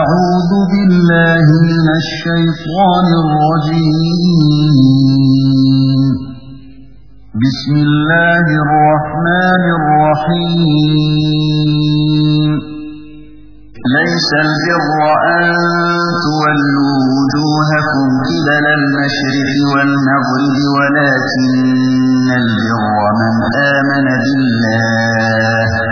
أعوذ بالله من الشيطان الرجيم. بسم الله الرحمن الرحيم. ليس البر أن تولوا وجوهكم قبل المشرق والمغرب ولكن البر من آمن بالله.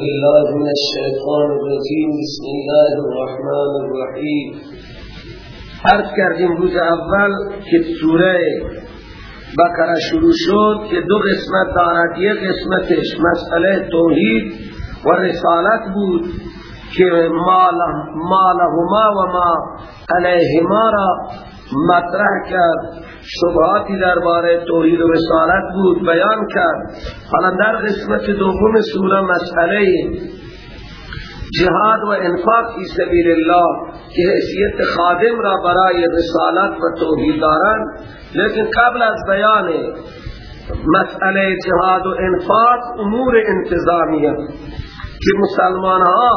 بالله من الشيطان الرجيم بسم الله الرحمن الرحیم. عرض کردیم روز اول که سوره بقره شروع شد که دو قسمت دارد یک قسمتش مسئله توحید و رسالت بود که مالهما و ما علیهما را مطرح کرد. شبهاتی درباره توحید و رسالت بود بیان کرد. حالا در قسمت دوم سوره مسئله جهاد و انفاق فی سبیل الله که حیثیت خادم را برای رسالت و توحید دارند. لیکن قبل از بیان مسئله جهاد و انفاق امور انتظامیه که مسلمان ها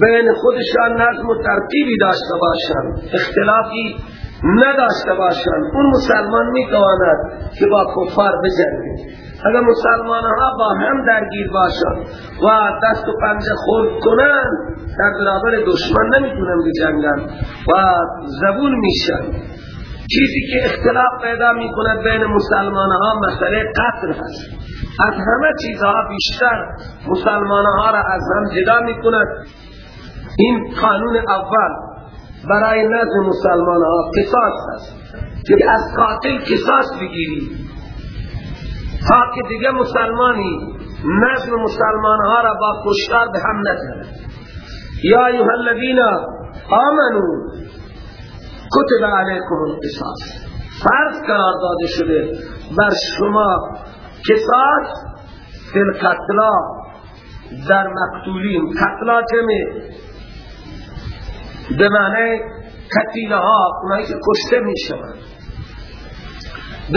بین خودشان نظم و ترتیبی داشته باشند. اختلافی نداشته باشند. اون مسلمان می تواند که با کفار بجنگه. اگر مسلمان ها با هم درگیر باشند و دست و پنجه خورد کنند در برابر دشمن نمی‌تونن بجنگن و زبون میشن. چیزی که اختلاف پیدا می‌کند بین مسلمان ها مسئله قتل هست از همه چیزها بیشتر مسلمان ها را از هم جدا می‌کند. این قانون اول برای نظم مسلمان ها قصاص هست که از قاتل قصاص بگیری تا که دیگه مسلمانی نظم مسلمان ها را با کشتار به هم نزنه یا ایها الذین آمنو کتب علیکم القصاص. فرض قرار داده شده بر شما قصاص فی القتلا در مقتولین. قتلا جمع به معنی قتیله ها اونایی که کشته می شوند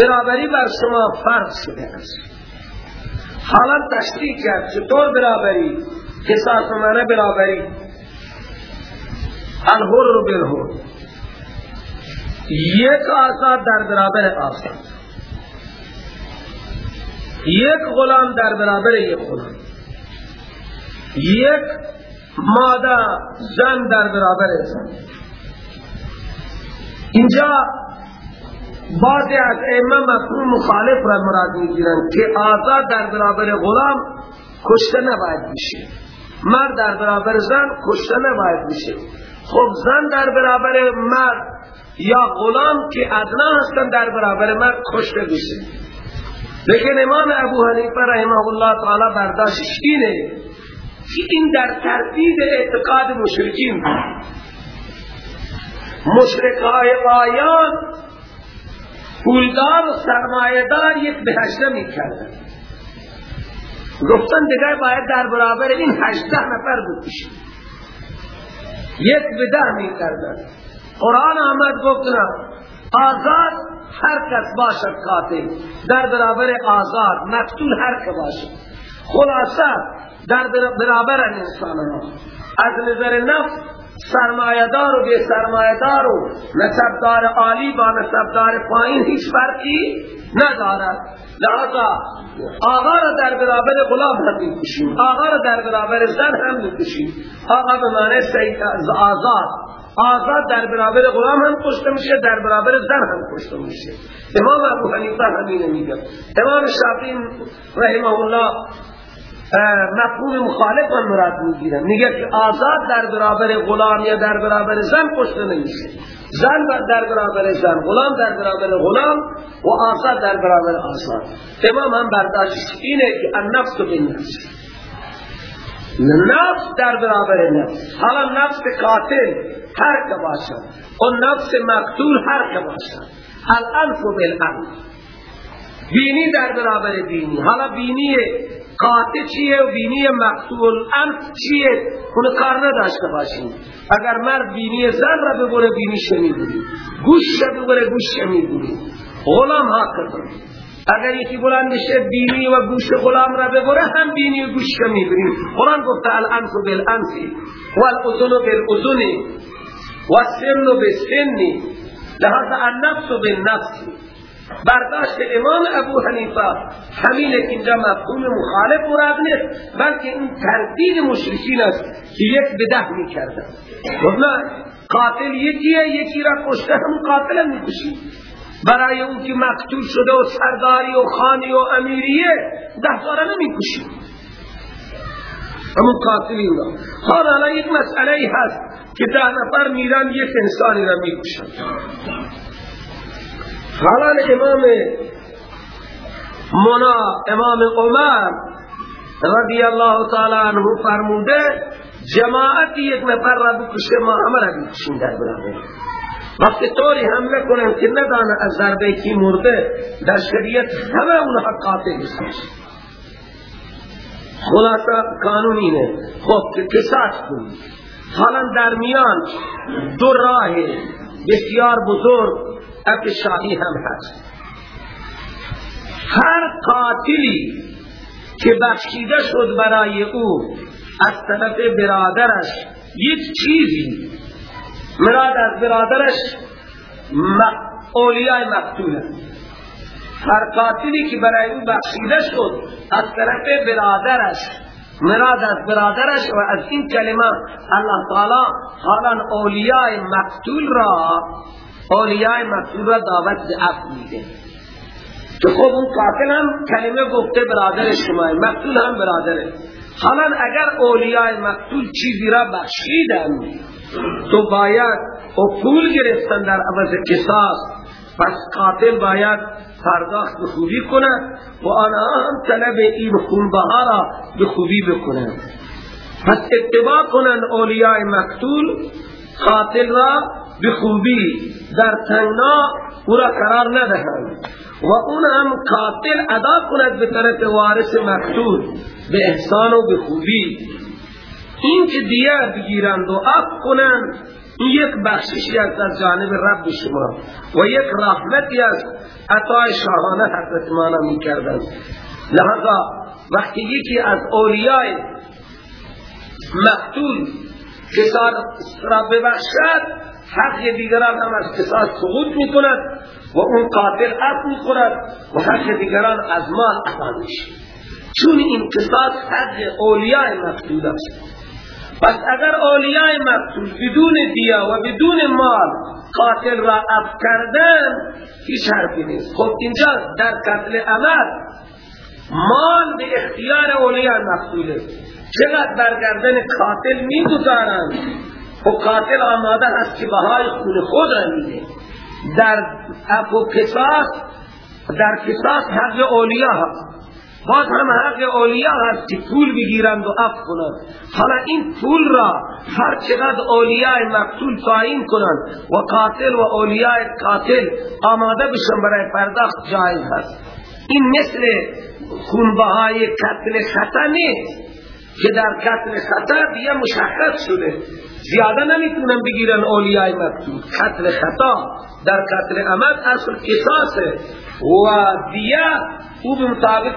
برابری بر شما فرض شده است. حالا تشریح کرد چطور برابری قصاص معنی برابری الهر بالهر یک آزاد در برابر آزاد. یک غلام در برابر یک غلام. یک ماده زن در برابر زن اینجا بعضی از ائمه مفهوم مخالف را مراد می‌گیرند که آزاد در برابر غلام کشته نباید بشه. مرد در برابر زن کشته نباید بشه. خب زن در برابر مرد یا غلام که ادنا هستن در برابر مرد کشته بشه. لیکن امام ابو حنیفه رحمه الله تعالی برداشتش اینه که این در ترتیب اعتقاد مشرکین. مشرکای آیان پولدار و سرمایدار یک بهشته می کردن گفتن دیگر باید در برابر این هشته نفر بکشید یک بده می کردن قرآن آمد گفتنا آزاد هر کس باشد قاتل. در برابر آزاد مقتول هر که باشد. خلاصه در برابر انسان ها از نظر نفس سرمایدار و بے سرمایدار و نسبدار عالی با نسبدار پایین هیچ فرقی ندارد. لہذا آقا را در برابر غلام هم می‌کشیم. آقا را در برابر زن هم می‌کشیم. آقا به معنی سید آزاد. آزاد در برابر غلام هم کشته میشه در برابر زن هم کشته میشه. امام ابو حنیفه همینه میگه. امام شافعی رحمه الله مفهوم مخالف من مراد می‌گیرن میگه که آزاد در برابر غلام یا در برابر زن کشته نمیشه. زن در برابر زن غلام در برابر غلام و آزاد در برابر آزاد. امام هم برداشت. اینه که النفس به نفس نفس در برابر نفس. حالا نفس قاتل هر که باشد. و نفس مقتول هر که باشد. الانف بالانف بینی در برابر بینی حالا بینی قاطع چیه و بینی مقتول انف چیه؟ اون کار نداشته باشیم. اگر مرد بینی زن را ببره بینی شمی بودی گوش را ببره گوش شمی بودی غلام ها کردن اگر یکی بلند بشه بینی و گوش غلام را ببره هم بینی و گوش شمی بودی قرآن گفته الانف بالانف والاذن بالاذن والسن بالسن. لحظه النفس بالنفس. برداشت امام ابو حنیفه. همین اینجا مفهوم مخالف مراد نیست بلکه این تردید مشرکین است که یک بده می کردن قاتل یکیه یکی را کشته هم قاتل می‌کشی برای اون که مقتول شده و سرداری و خانی و امیریه ده داره نمی‌کشی همون قاتلی را. حالا یک مسئله هست که ده نفر میرن یک انسانی را می‌کشن. حالا امام منا امام عمر رضی اللہ تعالی عنہ فرموده جماعتی یک نفر را بکشه ما همه را بکشیم در برابر. وقتی طوری حمله کنن که ندانه از ضربه کی مرده در شریعت همه اونها قاتل بسیش خلاصا قانون اینه. خب که قصاص کنی حالا در میان دو راه بسیار بزرگ حق شاهی هم هست. هر قاتلی که بخشیده شد برای او از طرف برادرش یک چیزی مراد از برادرش اولیاء مقتول هر قاتلی که برای او بخشیده شد از طرف برادرش مراد از برادرش و از این کلمه الله تعالی حالا اولیاء مقتول را اولیاء مقتول را دعوت به عفو میده. که خب اون قاتل هم کلمه گفته برادر شما مقتول هم برادره حالا اگر اولیاء مقتول چیزی را بخشیدن تو باید او پول گرفتن در عوض قصاص. پس قاتل باید پرداخت به خوبی کنه و آنها هم طلب این خونبها را به خوبی بکنن. پس اتباع کنن اولیاء مقتول قاتل را به خوبی در تنگنا او را قرار ندهند. و اون هم قاتل ادا کند به طرف وارث مقتول به احسان و به خوبی. این که دیار بگیرند و اف کنند این یک بخششی است از جانب رب شما. و یک رحمتی است عطای شاهانه حضرت مانا می کردند لحظا وقتی یکی از اولیاء مقتول کسان را ببخشد حق دیگران هم از قصاص سقوط می کند و اون قاتل عفو می کند و حق دیگران از عفا میشه چون این قصاص حق اولیاء مقتول است. پس اگر اولیاء مقتول بدون دیا و بدون مال قاتل را عفو کردن هیچ حرفی نیست. خب اینجا در قتل عمل مال به اختیار اولیاء مقتوله چقدر برگردن قاتل می گذارند و قاتل آماده هست که بهای خون خود را میده. در افو قصاص در قصاص حق اولیاء هست. باز هم حق اولیاء هست که پول بگیرند و اف کنند. حالا این پول را هر چقدر اولیاء مقتول تعیین کنند و قاتل و اولیاء قاتل آماده بشن برای پرداخت جایز هست. این مثل خونبهای قتل خطا نیست. که در قتل خطا دیگه مشخص شده. زیاده نمی‌تونن بگیرن اولیاء مقتول. قتل خطا در قتل عمد اصل قصاصه. و دیه او به مطابق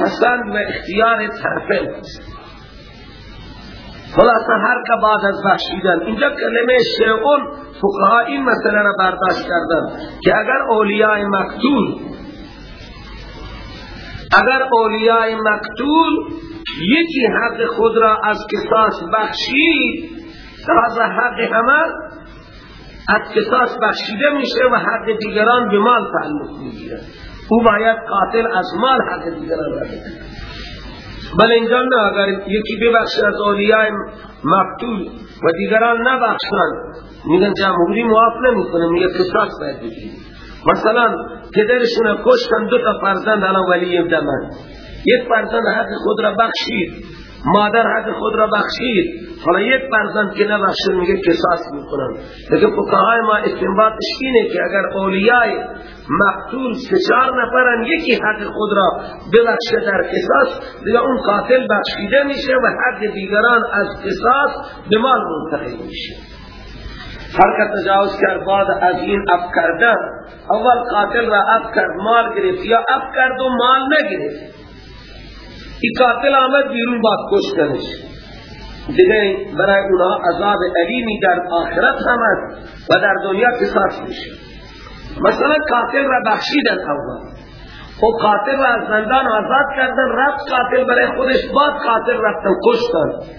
پسند و اختیار طرفین خلاصا هر که بعد از بخشیدن اینجا کلمه شیعون فقها این مسئله را برداشت کردن که اگر اولیاء مقتول اگر اولیاء مقتول یکی حق خود را از قصاص بخشید لحظه حق همه از قصاص بخشیده میشه و حق دیگران به مال تعلق می‌گیره. او باید قاتل از مال حق دیگران را بده. بل اینجا نه اگر یکی ببخش از اولیاء مقتول و دیگران نبخشن میگن جمهوری معاف نمی‌کنه میگه قصاص باید بگیریم مثلا پدرشون کشتن دو تا فرزند الان ولی دمن یک فرزند حق خود را بخشید مادر حق خود را بخشید. حالا یک فرزند که نبخشید میگه قصاص می‌کنن لیکن فقهای ما استنباطش اینه که اگر اولیاء مقتول سه چهار نفرن یکی حق خود را ببخشه در قصاص دیگه اون قاتل بخشیده میشه و حق دیگران از قصاص به مال منتقل میشه. هر که تجاوز کرد بعد از این اف کردن اول قاتل را اف کرد مال گرفت. یا اف کرد و مال نگرفت. این قاتل آمد بیرون باید کشتنش. دیگه برای اونها عذاب علیمی در آخرت هم و در دنیا قصاص میشه. مثلا قاتل را بخشیدن اول. خب قاتل را از زندان آزاد کردن رفت قاتل برای خودش بعد قاتل رفتن کشتن.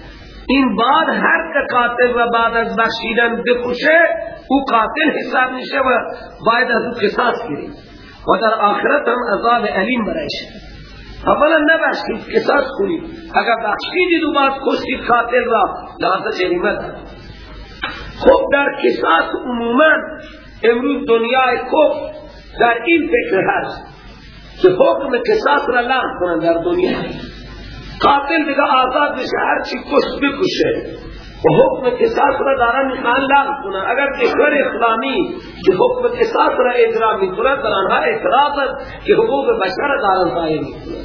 این بعد هر که قاتل را بعد از بخشیدن بکشه او قاتل حساب میشه و باید از او قصاص گیرید و در آخرت هم عذاب علیم برایش اولا نبخشید قصاص کنید. اگر بخشیدید و بعد کشتید قاتل را لحظه جریمه دارد خب در قصاص عموما امروز دنیای کف در این فکر هست که حکم قصاص را لغو کنن در دنیا. قاتل دیگه آزاد بشه هر چی کشت بکشه و حکم قصاص را دارن لغو کنن اگر کشور اسلامی که حکم قصاص را اجرا می‌کنن در آنها اعتراض که حقوق بشر دارن ضایع می‌کنن.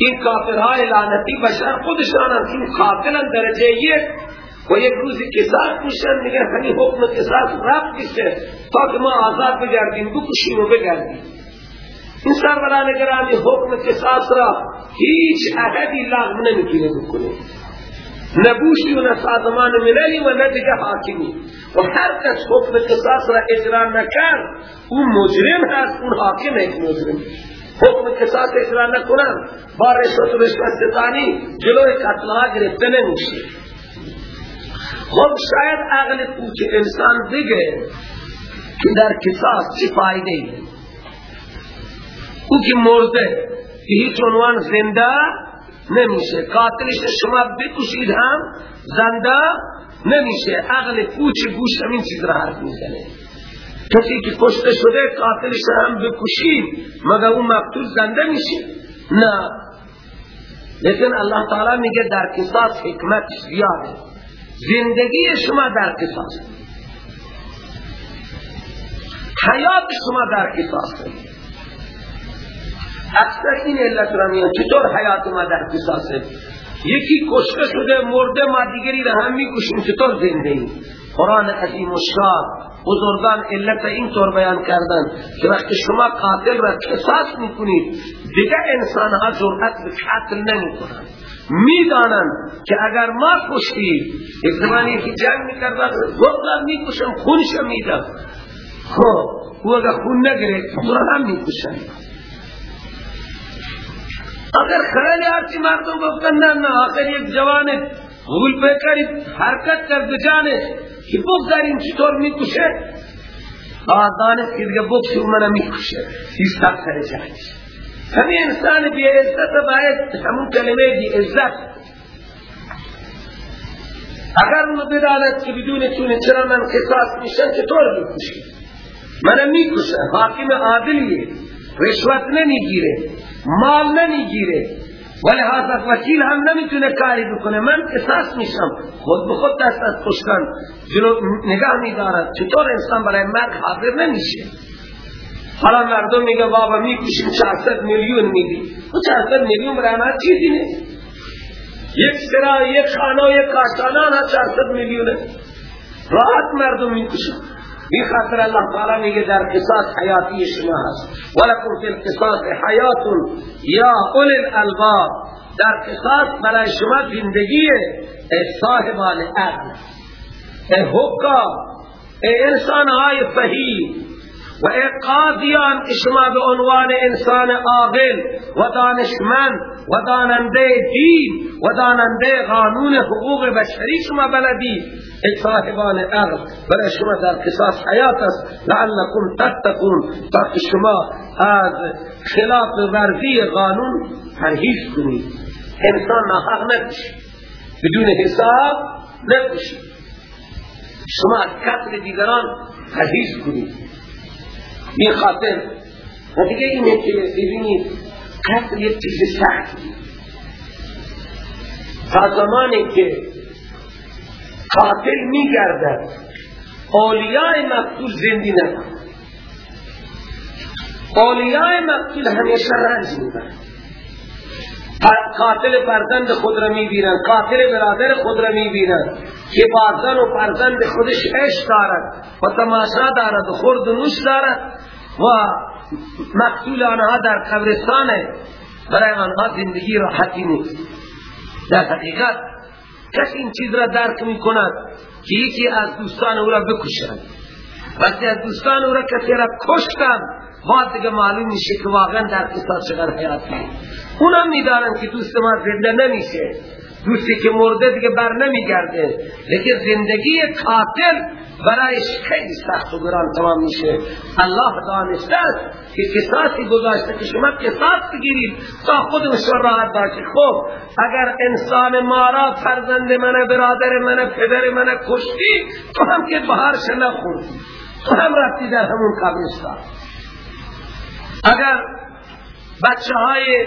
این کافرهای لعنتی بشر خودشان هم این قاتلا درجه یک. و یک روزی قصاص میشن میگن همین حکم قصاص رفت میشه. تا که ما آزاد بگردیم بکشیم و بگردیم. این سروران گرامی حکم قصاص را هیچ عهدی لغو نمی‌تونه بکنه نبوشی و نسازمان مللی و ندگه حاکمی. و هر کس حکم قصاص را اجرا نکرد اون مجرم هست اون حاکم یک مجرم. حکم قصاص اجرا نکنن با رشوت و رشوت ستانی جلوی قتلها گرفته نمیشه. خب شاید عقل پوچ انسان بگه که در قصاص چی فایده ای؟ او که مرده که هیچ عنوان زنده نمیشه. قاتلش شما بکشید هم زنده نمیشه. عقل پوچ گوش همین چیز را حرف می‌زنه. کسی که کشته شده قاتلش هم بکشید مگر اون مقتول زنده میشه؟ نه. لیکن الله تعالی میگه در قصاص حکمت زیاده. زندگی شما در قصاص. حیات شما در قصاص. اکثر این علت را میان چطور حیات ما در قصاصه یکی کشته شده مرده ما دیگری را هم می‌کشیم چطور زنده ایم؟ قرآن عظیم و شاد. بزرگان علت این طور بیان کردن که وقتی شما قاتل را قصاص می‌کنید دیگه انسان ها جرأت به قتل نمی‌کنن. می‌دانن که اگر ما کشتیم یک زمانی که جنگ می‌کردن گفتن خونش میدم. خب او اگر خون نگرفت تو را هم می‌کشن. اگر خیلی هرچی مردم گفتن نه نه آخر یک جوان غول پیکری حرکت کرد جانه که بگذاریم؟ چطور می‌کشه آدانه که دیگه بکشی او منو می‌کشه این سب سر جانش انسان بی عزت باید همون کلمه بی عزت. اگر اونو بداند که بدون چونه چرا من قصاص میشن چطور می‌کشی منو می‌کشه حاکم عادلیه. رشوت نمی‌گیره. مال نمی‌گیره. ولی حضرت وکیل هم نمی‌تونه کاری بکنه. من قصاص میشم خود به خود دست از کشتن جلو نگاه میدارد. چطور انسان برای مرگ حاضر نمیشه؟ حالا مردم میگه بابا می‌کشیم 400 میلیون میدی. تو 400 میلیون برای من چیزی نیست. یک سرا یک خانه و یک ها 400 میلیونه. راحت مردم می‌کشن بی خاطر اللہ تعالی میگه در قصاص حیاتی شما هست. ولکم فی القصاص حیات یا اول الالباب در قصاص برای شما زندگی صاحبان عقل ای حکام ای انسان های فهیم و ای قاضیان شما به عنوان انسان عاقل و دانشمند و داننده دین و داننده قانون حقوق بشری شما بلدی ای صاحبان عقل برای شما در قصاص حیات است. لعلکم تتقون. تاکه شما از خلاف ورزی قانون پرهیز کنید. انسان ناحق نکشید بدون حساب نکشید شما از قتل دیگران پرهیز کنید. این خاطر. و دیگه اینه که ببینید قتل یک چیز سخت. تا زمانی که قاتل میگردد اولیاء مقتول زندی نکن اولیاء مقتول همیشه رنج می‌برن قاتل فرزند خود را می‌بینن قاتل برادر خود را می‌بینن که بازن و فرزند خودش عشق دارد و تماشا دارد و خورد و نوش دارد و مقتول آنها در قبرستان برای آنها زندگی راحتی نیست. در حقیقت کسی این چیز را درک می کند که یکی از دوستان او را بکشند وقتی از دوستان او را کسی را کشتن بعد دیگه معلوم میشه که واقعا در قصاص چقدر حیاتی اونم می‌دانن که دوست ما زنده نمیشه. دوستی که مرده دیگه بر نمیگرده. لیکن زندگی قاتل برایش خیلی سخت و گران تمام میشه. الله دانسته است که قصاصی گذاشته که شما قصاص بگیرید تا خودمشون راحت باشه خب اگر انسان ما را فرزند من برادر من پدر من کشتی تو هم که بهارش نخوردی تو هم رفتی در همون قبرستان. اگر بچه های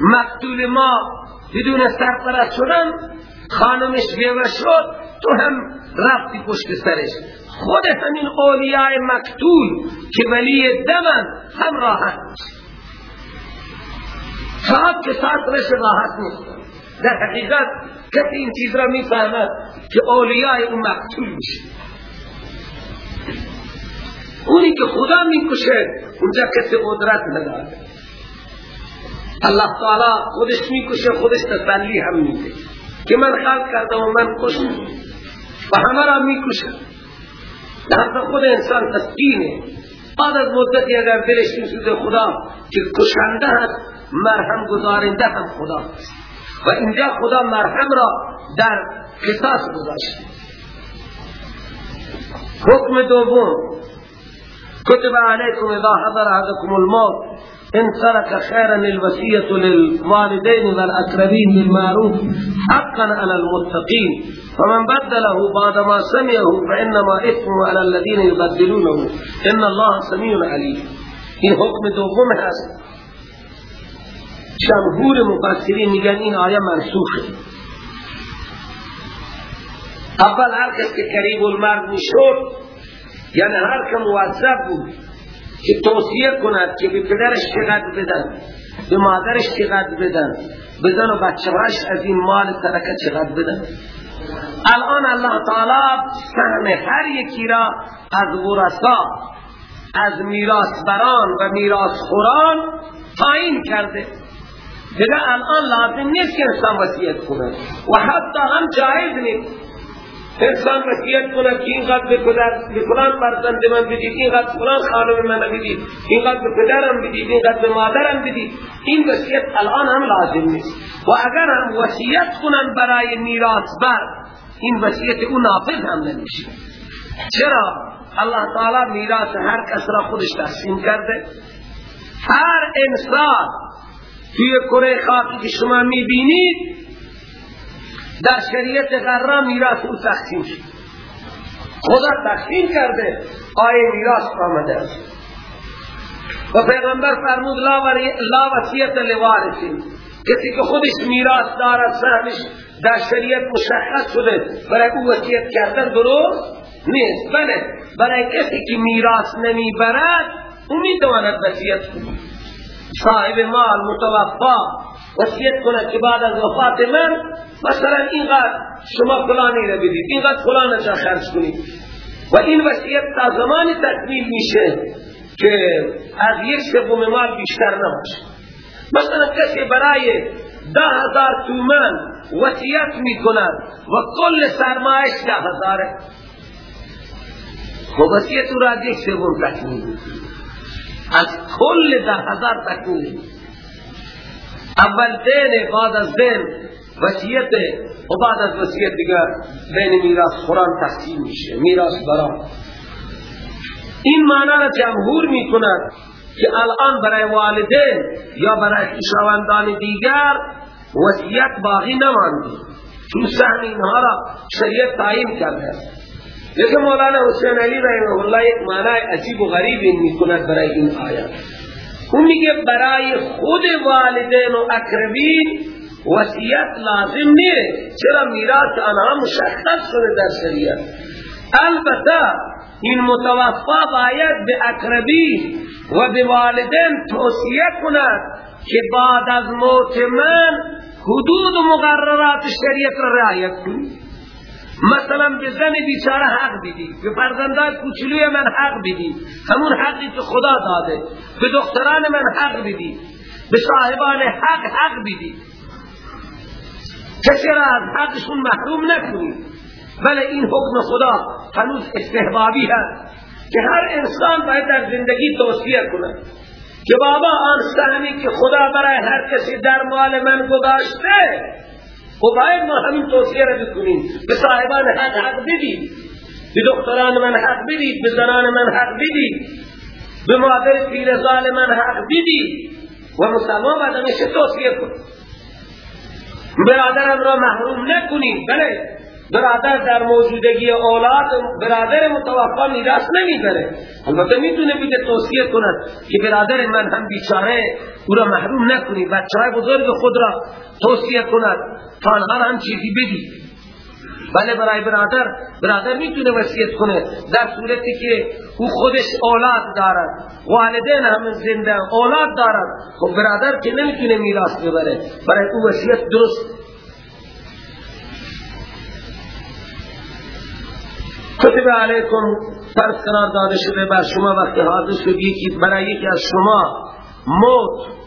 مقتول ما بدون سرپرست شدن خانمش بیوه شد تو هم رفتی پشت سرش. خود همین اولیاء مقتول که ولی دمن هم راحت صاحب که ساعت رش راحت نیست. در حقیقت کسی این چیز را می‌فهمد که اولیاء اون مقتول میشه. اونی که خدا می‌کشه اونجا کسی قدرت نداره. الله تعالی خودش می‌کشه خودش تسلی هم میده. که من خلق کردم و من کشم و همه را می‌کشه در خود انسان تسکینه. بعد از مدتی اگر دلش میسوزه خدا که کشنده هست مرهم گذارنده هم خدا و اینجا خدا مرهم را در قصاص گذاشته. حکم دوم کتب علیکم إذا حضر أحدكم الموت إن ترك خيرا الوصية للوالدين والأقربين بالمعروف حقا على المتقين. فمن بدله بعدما سمعه فإنما إثم على الذين يبدلونه. إن الله سميع عليم. این حکم دوم هست جمهور مفسرین میگن این آیه منسوخه اول هر کس که قریب المرد میشد یعنی هر که موظف بود که توصیه کند که به پدرش چقدر بدن به مادرش چقدر بدن بدن و بچه‌هاش از این مال ترکه چقدر بدن. الان الله تعالی سهم هر یکی را از ورثا از میراث بران و میراث خوران تعیین کرده. دیگه الان لازم نیست که انسان وصیت کنه. و حتی هم جایز نیست. انسان وصیت کنه که اینقدر به پدر به فلان فرزند من بدید اینقدر فلان خانم من بدید اینقدر به پدرم بدید اینقدر به مادرم بدید این وصیت الان هم لازم نیست و اگر هم وصیت کنن برای میراث بر این وصیت اون نافذ هم نمیشه چرا الله تعالی میراث هر کس را خودش تقسیم کرده هر انسان توی کره خاکی که شما می‌بینید در شریعت غره میراث او تقسیم شد خدا تقسیم کرده آیه میراث آمده است. و پیغمبر فرمود لا, وصیت لوارثین. کسی که خودش میراث دارد سهمش در شریعت مشخص شده. برای او وصیت کردن درست نیست. بله برای کسی که میراث نمی‌برد او می‌تواند وصیت کنه صاحب مال متوفا وصیت کنه که بعد از وفات من مثلا اینقدر شما فلانی را بدید اینقدر فلان را خرج کنید؟ و این وصیت تا زمانی تکمیل میشه که از یک سوم مال بیشتر نباشه. مثلا کسی برای ده هزار تومن وسیعت می کند و کل سرمایش ده هزاره. خب او را یک سوم تکمیل از کل ده هزار تکمیل اول دین بعد از دین وسیعت و بعد از وسیعت دیگر بین میراث خوران تقسیم میشه میراث برا این معنی را جمهور می کند که الان برای والدین یا برای خویشاوندان دیگر وصیت باقی نمانده. چون سهم اینها را شریعت تعیین کرده لیکن مولانا حسین علی رحمه الله یک معنی عجیب و غریب می کند برای این آیات اون میگه برای خود والدین و اقربین وصیت لازم نیست چرا میراث آنها مشخص شده در شریعت؟ البته این متوفا باید به اقربین و به والدین توصیه کند که بعد از موت من حدود و مقررات شریعت را رعایت کنید. مثلا به زن بیچاره حق بدی به فرزندان کوچولوی من حق بدی همون حقی که خدا داده به دختران من حق بدی به صاحبان حق حق بدی کسی را از حقشون محروم نکنی. بله این حکم خدا هنوز استحبابی هست که هر انسان باید در زندگی توصیه کنه که بابا آن سهمی که خدا برای هر کسی در مال من گذاشته و باید ما همین توصیه را بکنیم. به صاحبان حق حق بدید. به دختران من حق بدید. به زنان من حق بدید. به مادر پیرزال من حق بدید. و مسلمان باید همیشه توصیه کنید برادرم را محروم نکنید بله. برادر در موجودگی اولاد برادر متوفا میراث نمی‌بره البته می‌تونه بده توصیه کند که برادر من هم بیچاره او را محروم نکنی بچه بزرگ خود را توصیه کند تا آنها هم چیزی بدی. بله برای برادر برادر می‌تونه وصیت کنه در صورتی که او خودش اولاد دارد والدین هم زنده اولاد دارد. خب برادر که نمی‌تونه میراث ببره برای او وصیت درست کتب علیکم فرض قرار داده شده بر شما وقتی حاضر شد یکی برای یکی از شما موت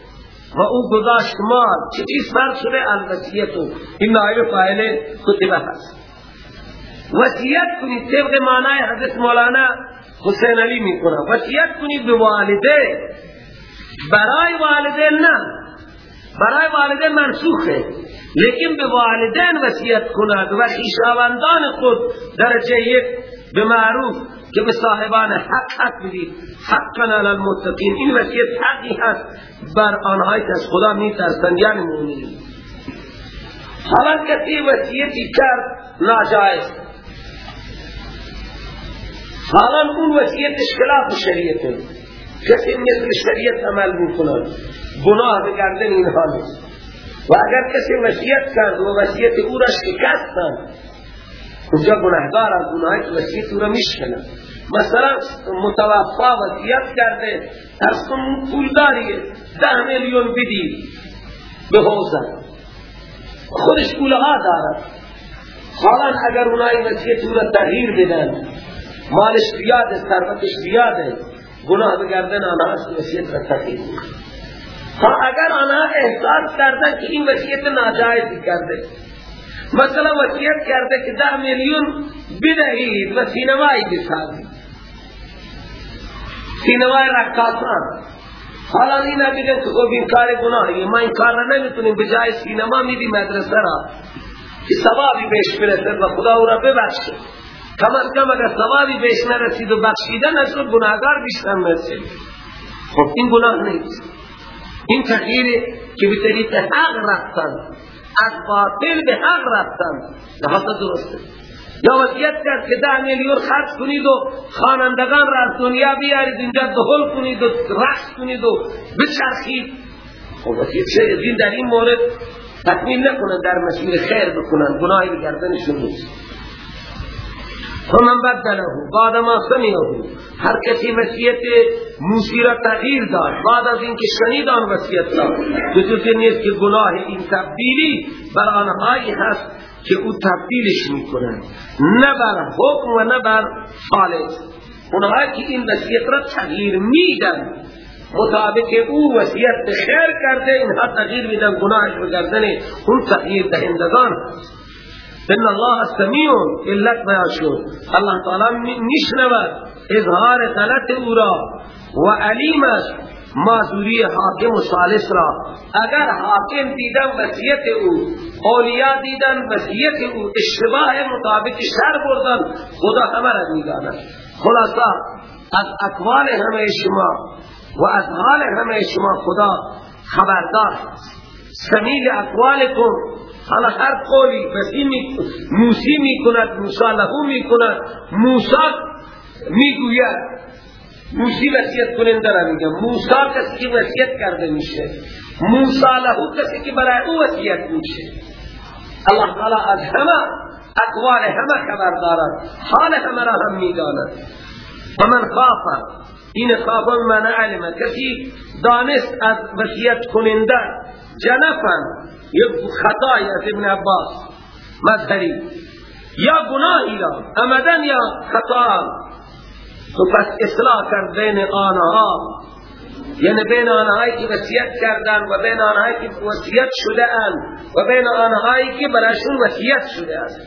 و او گذاشت مال. چه چیز فرض شده؟ الوسیتو این نایب فایل کتبه هست. وصیت کنید. طبق معنای حضرت مولانا حسین علی می کنم وصیت کنید به والده. برای والدین نه. برای والدین منسوخه. لیکن به والدین وصیت کند و خیشاوندان خود درجه یک به معروف که به صاحبان حق حق بدید حقا علی المتقین. این وصیت حقی هست. بر آنهایی که از خدا میترسند یعنی مؤمنین حالا کسی وصیتی کرد ناجائز حالا اون وصیت خلاف شریعت کسی مثل شریعت عمل می‌کنند گناه به گردن اینها نیست. و اگر کسی وصیت کرد و وصیت او را شکستند اونجا گناهگار از گناهی که وصیت او را میشکنه؟ مثلا متوفا وصیت کرده از کن پول داریه ده میلیون بدی به حوزه. خودش پولها دارد. حالا اگر اونای وصیت او را تغییر بدن مالش زیاده ثروتش زیاده گناه بگردن آنها از وصیت را تغییر ها اگر آنها احساس کردن که این وصیت ناجایزی کرده مثلا وصیت کرده که ده میلیون بدهید و سینمایی بسازید سینمای رقاصان حالا این بگن که خب این کار گناهی ما این کار را نمی‌تونیم بجای سینما میدی مدرسه را که ثوابی بیش برسد و خدا او را ببخشه کم از کم اگر ثوابی بیش نرسید و بخشیده نشد گناهگار بیشتر مرسید خب این گناه نیست این تغییر که به طریق حق رفتن از باطل به حق رفتن لحظه درسته یا وصیت کرد که ده میلیون خرج کنید و خانندگان را از دنیا بیارید اینجا دخل کنید و رقص کنید و بچرخید. خب وصیت شاید این در این مورد تکمیل نکنن در مسیر خیر بکنن. گناهی بگردنشون نیست. فمن بدله بعد ما سمعه. هر کسی وصیت موسی را تغییر داد بعد از اینکه شنید آن وصیت را. بجز نیست که گناه این تبدیلی بر آنهایی هست که او تبدیلش می‌کنن نه بر حکم و نه بر خالص اونهایی که این وصیت را تغییر میدن مطابق او وصیت خیر کرده اینها تغییر میدن گناهش بگردن اون تغییر دهندگان. ان الله سمیع علت بیاشون الله تعالی میشنود إظهار غلط أو را و علیم است معذوری حاکم و سالس را. اگر حاکم دیدن وصیت أو اولیاء دیدن وصیت أو اشتباه مطابق شر بردن خدا همه را میداند خلاصا از اقوال همه شما و از حال همه شما خدا خبردار سمیل اقوالکم حالا هر قولی بسی می موسی می کند موسا لهو می کند موسا می گوید موسی وسیعت کننده را میگه موسا کسی که وسیعت کرده میشه. موسا لهو کسی که برای او وسیعت میشه. الله تعالی از همه اقوال همه خبر دارد. حال همه را هم می‌داند. فمن خاف این خاف من علم. کسی دانست از وسیعت کننده جنفن یک خطای از ابن عباس. مظهری. یا گناهی را امدن یا خطا. تو پس اصلاح کرد بین آنها. یعنی بین آنهایی که وسیعت کردن و بین آنهایی که وسیعت شده اند و بین آنهایی که برایشون وسیعت شده است.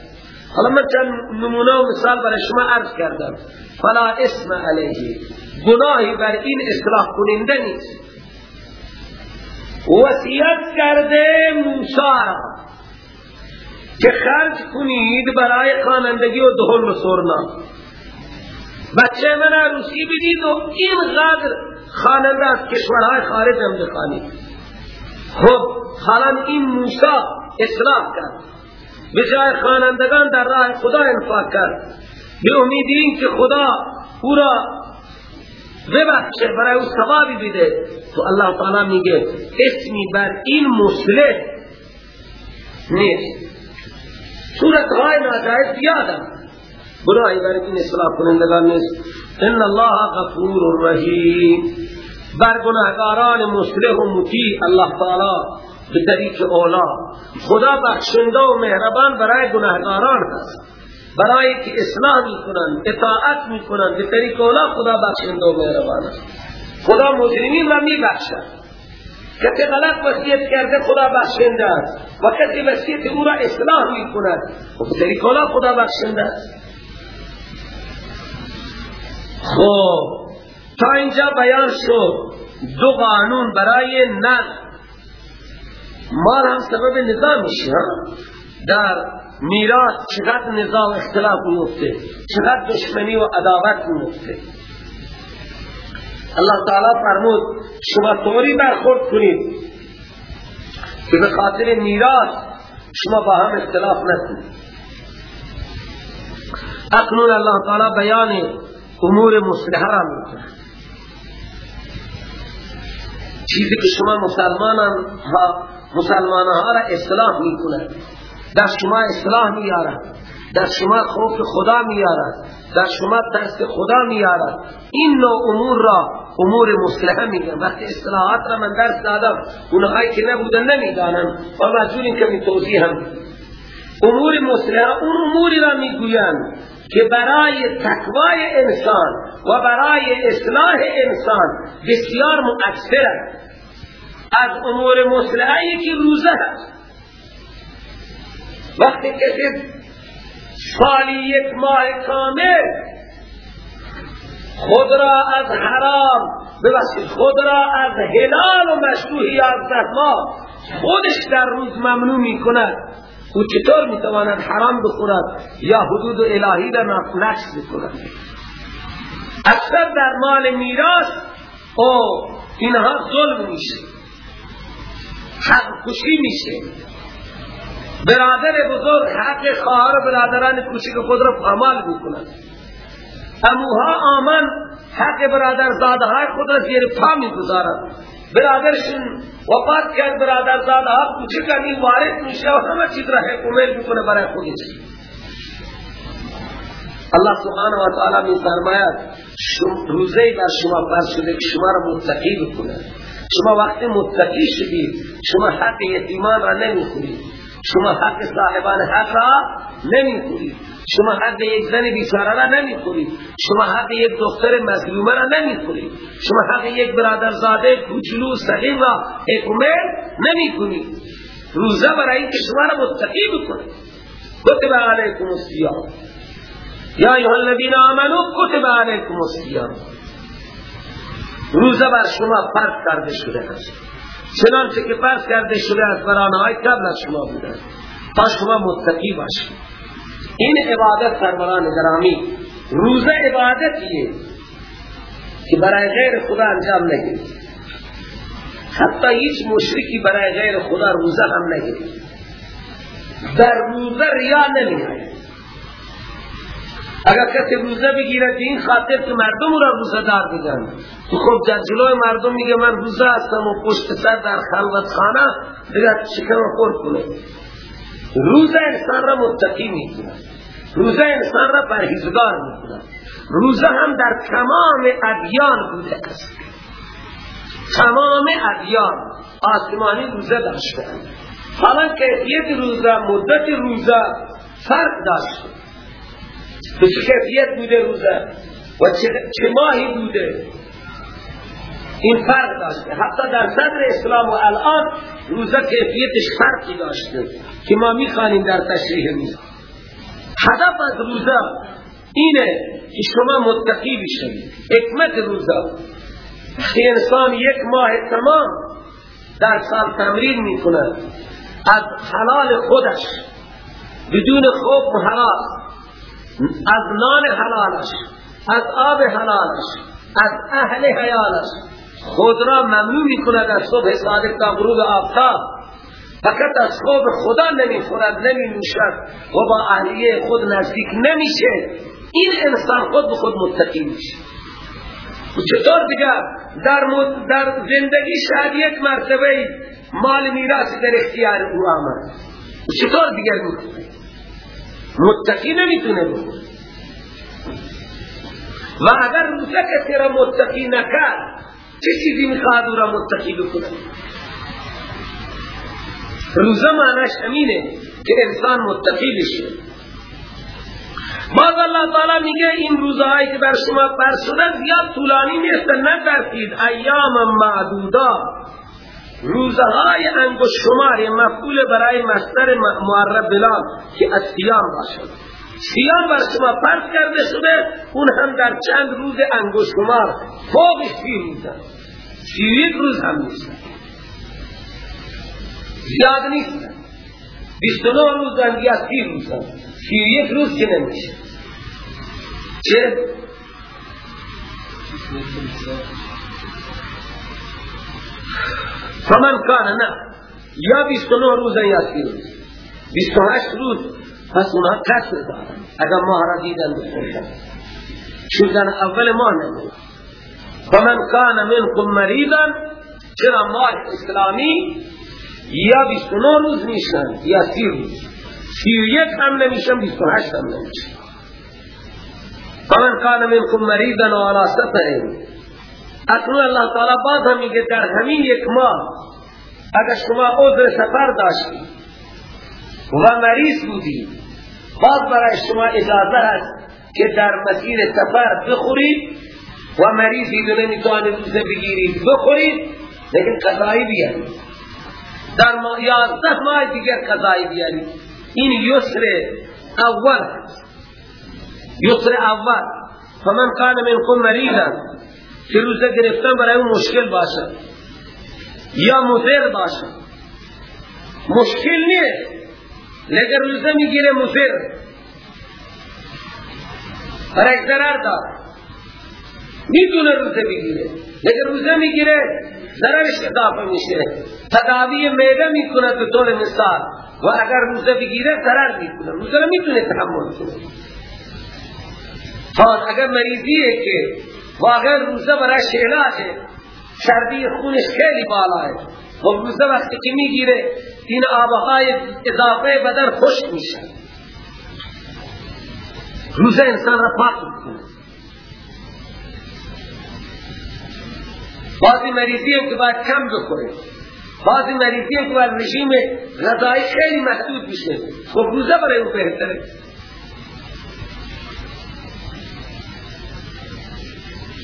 حالا من چند نمونه و مثال برای شما عرض کردم. فلا اسم علیه. گناهی بر این اصلاح کننده نیست. وصیت کرده موسی را که خرج کنید برای خانندگی و دهل و سرنا. بچه من عروسی بدید و این قدر خاننده از کشورهای خارج هم بخانید خب حالا این موسی اصلاح کرد. به جای خانندگان در راه خدا انفاق کرد. به امید این که خدا او را ببخشه برای او ثوابی بده. تو الله تعالی میگه اسمی بر این مصلح نیست. صورت های ناجائز زیادم برای بر این اصلاح کنندگان نیست. ان الله غفور رحیم بر گناهگاران مصلح و مطیع الله تعالی به طریق اولا. خدا بخشنده و مهربان برای گناهگاران هست برای که اصلاح می کنند اطاعت می کنند به طریق اولا خدا بخشنده و مهربان است. خدا مجرمین را می بخشد کسی غلط وصیت کرده خدا بخشنده است. و کسی وصیت او را اصلاح می کند طریق اولا خدا بخشنده است. خب تا اینجا بیان شد. دو قانون برای نظر مال هم سبب نظام میشه در میراث چقدر نظام اختلاف میفته چقدر دشمنی و عداوت میفته الله تعالی فرمود شما طوری برخورد کنید که به خاطر میراث شما با هم اختلاف نکنید. اکنون الله تعالی بیان امور مصلحه را می‌کنه چیزی که شما مسلمانان ها مسلمان ها را اصلاح می کند در شما اصلاح می در شما خوف خدا می در شما ترس خدا می این نوع امور را امور مصلحه میگن وقتی اصلاحات را من درس دادم اونهایی که نبودن نمی‌دانن و مجبوریم که می توضیح هم امور مصلحه اون اموری را می‌گویند که برای تقوای انسان و برای اصلاح انسان بسیار مؤثر از امور مسلحه که روزه هست. وقتی کسی سالی یک ماه کامل. خود را از حرام ببخشید خود را از هلال و مشروعی از ماه خودش در روز ممنوع می کند او چطور می تواند حرام بخورد یا حدود الهی را نقص بکند؟ اکثر در مال میراث او اینها ظلم میشه. حق کشی میشه. برادر بزرگ حق خواهر برادران کوچک خود را پامال می‌کنند اموها آمن حق برادر زاده های خود را زیر پا می‌گذارند برادرشون وفات کرد برادر زاده ها کوچکانی وارث میشه و همه چیز را حکومت می‌کنه برای خودش. الله سبحانه و تعالی می فرماید روزه بر شما فرض شده که شما را متقی بکنه. شما وقتی متقی شدید شما حق یتیمان را نمی‌خورید. شما حق صاحبان حق را نمی‌خورید. شما حق یک زن بیچاره را نمی‌خورید. شما حق یک دختر مظلومه را نمی‌خورید. شما حق یک برادرزاده کوچلو سقیم را حکمه نمی‌کنید. روزه برای اینکه شما را متقی بکنید کتب علیکم الصیام. یا ایها الذین آمنوا کتب علیکم الصیام. روزه بر شما فرض کرده شده است. چنانچه که فرض کرده شده است بر آنهای قبل از شما بوده تا شما متقی باشید. این عبادت سروران گرامی روزه عبادتیه که برای غیر خدا انجام نگیرید. حتی هیچ مشرکی برای غیر خدا روزه هم نگیرید. در روزه ریا نمیاد اگر کسی روزه بگیره به این خاطر که مردم را روزه دار بگن تو خب در جلوی مردم میگه من روزه هستم و پشت سر در خلوت خانه دیگر شکم خور کنه روزه انسان را متقی می‌کنه روزه انسان را پرهیزگار می‌کنه روزه هم در تمام ادیان بوده است. تمام ادیان آسمانی روزه داشته حالا کیفیت روزه مدت روزه فرق داشته. به چه کیفیت بوده روزه؟ و چه ماهی بوده؟ این فرق داشته. حتی در صدر اسلام و الان روزه کیفیتش فرقی داشته که ما می‌خوانیم در تشریح روزه هدف از روزه اینه که شما متقی بشید حکمت روزه. که انسان یک ماه تمام در سال تمرین می‌کنه از حلال خودش بدون خوب و حلال از نان حلالش از آب حلالش از اهل حیالش. خود را ممنوع می کند از صبح صادق تا غروب آفتاب. فقط از خوب خدا نمی خورد نمی نوشد و با اهلیه خود نزدیک نمیشه. این انسان خود به خود متقی میشه. و چطور دیگر در, در زندگی شاید یک مرتبه مال میراث در اختیار او آمد. چطور دیگر می‌کنه متقی نمی‌تونه بود و اگر روزه کسی را متقی نکرد چه چیزی می‌خواد او را متقی بکنه روزه معنیش امینه که انسان متقی بشه. باز الله تعالی میگه این روزهایی که بر شما شده زیاد طولانی نیست نترسید ایام معدودا روزهای انگوش شمار مفعول برای مستر معرب بلال که از سیام باشد. سیام بر شما فرض کرده شده اون هم در چند روز انگوش شمار فوق سی روزه سی یک روز هم نیست. زیاد نیست. بیست و نو روز هم یا سی روز هم. سی یک روز که نمیشه. چه؟ فمن کان نه یا 29 روز یا 30 روز 28 روز پس اونها کسر دارن. اگر ماه را دیدن بخورشن چون اول ماه نمید فمن کان منکم مریضا چرا ماه اسلامی یا 29 روز میشن یا 30 روز. 31 هم نمیشن 28 هم نمیشن. فمن کان منکم مریضا و علا اکنون الله تعالی باز هم میگه در همین یک ماه اگر شما عذر سفر داشتی و مریض بودی باز برای شما اجازه هست که در مسیر سفر بخورید و مریضی رو نمی‌توانید روزه بگیرید بخورید لیکن قضایی بیارید. در ما یازده ماه دیگر قضایی بیارید. این یسر اول یسر اول. فمن کان منکم مریضا. که روزه گرفتن برای اون مشکل باشد یا مضر باشد مشکل نیست. لیکن روزه می‌گیره مضر برای ضرر دار. می‌تونه روزه بگیره لیکن روزه می‌گیره ضررش اضافه میشه. تداوی میده می‌کنه به طور مثال و اگر روزه بگیره ضرر می‌کنه. روزه می‌تونه تحمل کنه اگر مریضیه که واقعا روزه برای علاجه سردی خونش خیلی بالاه. و روزه وقتی که می‌گیره این آبهای اضافه بدن خشک میشه. روزه انسان را پاک می‌کنه. بعضی مریضی هم که باید کم بخوره. بعضی مریضی که بر رژیم غذایی خیلی محدود میشه خب روزه برای اون بهتره.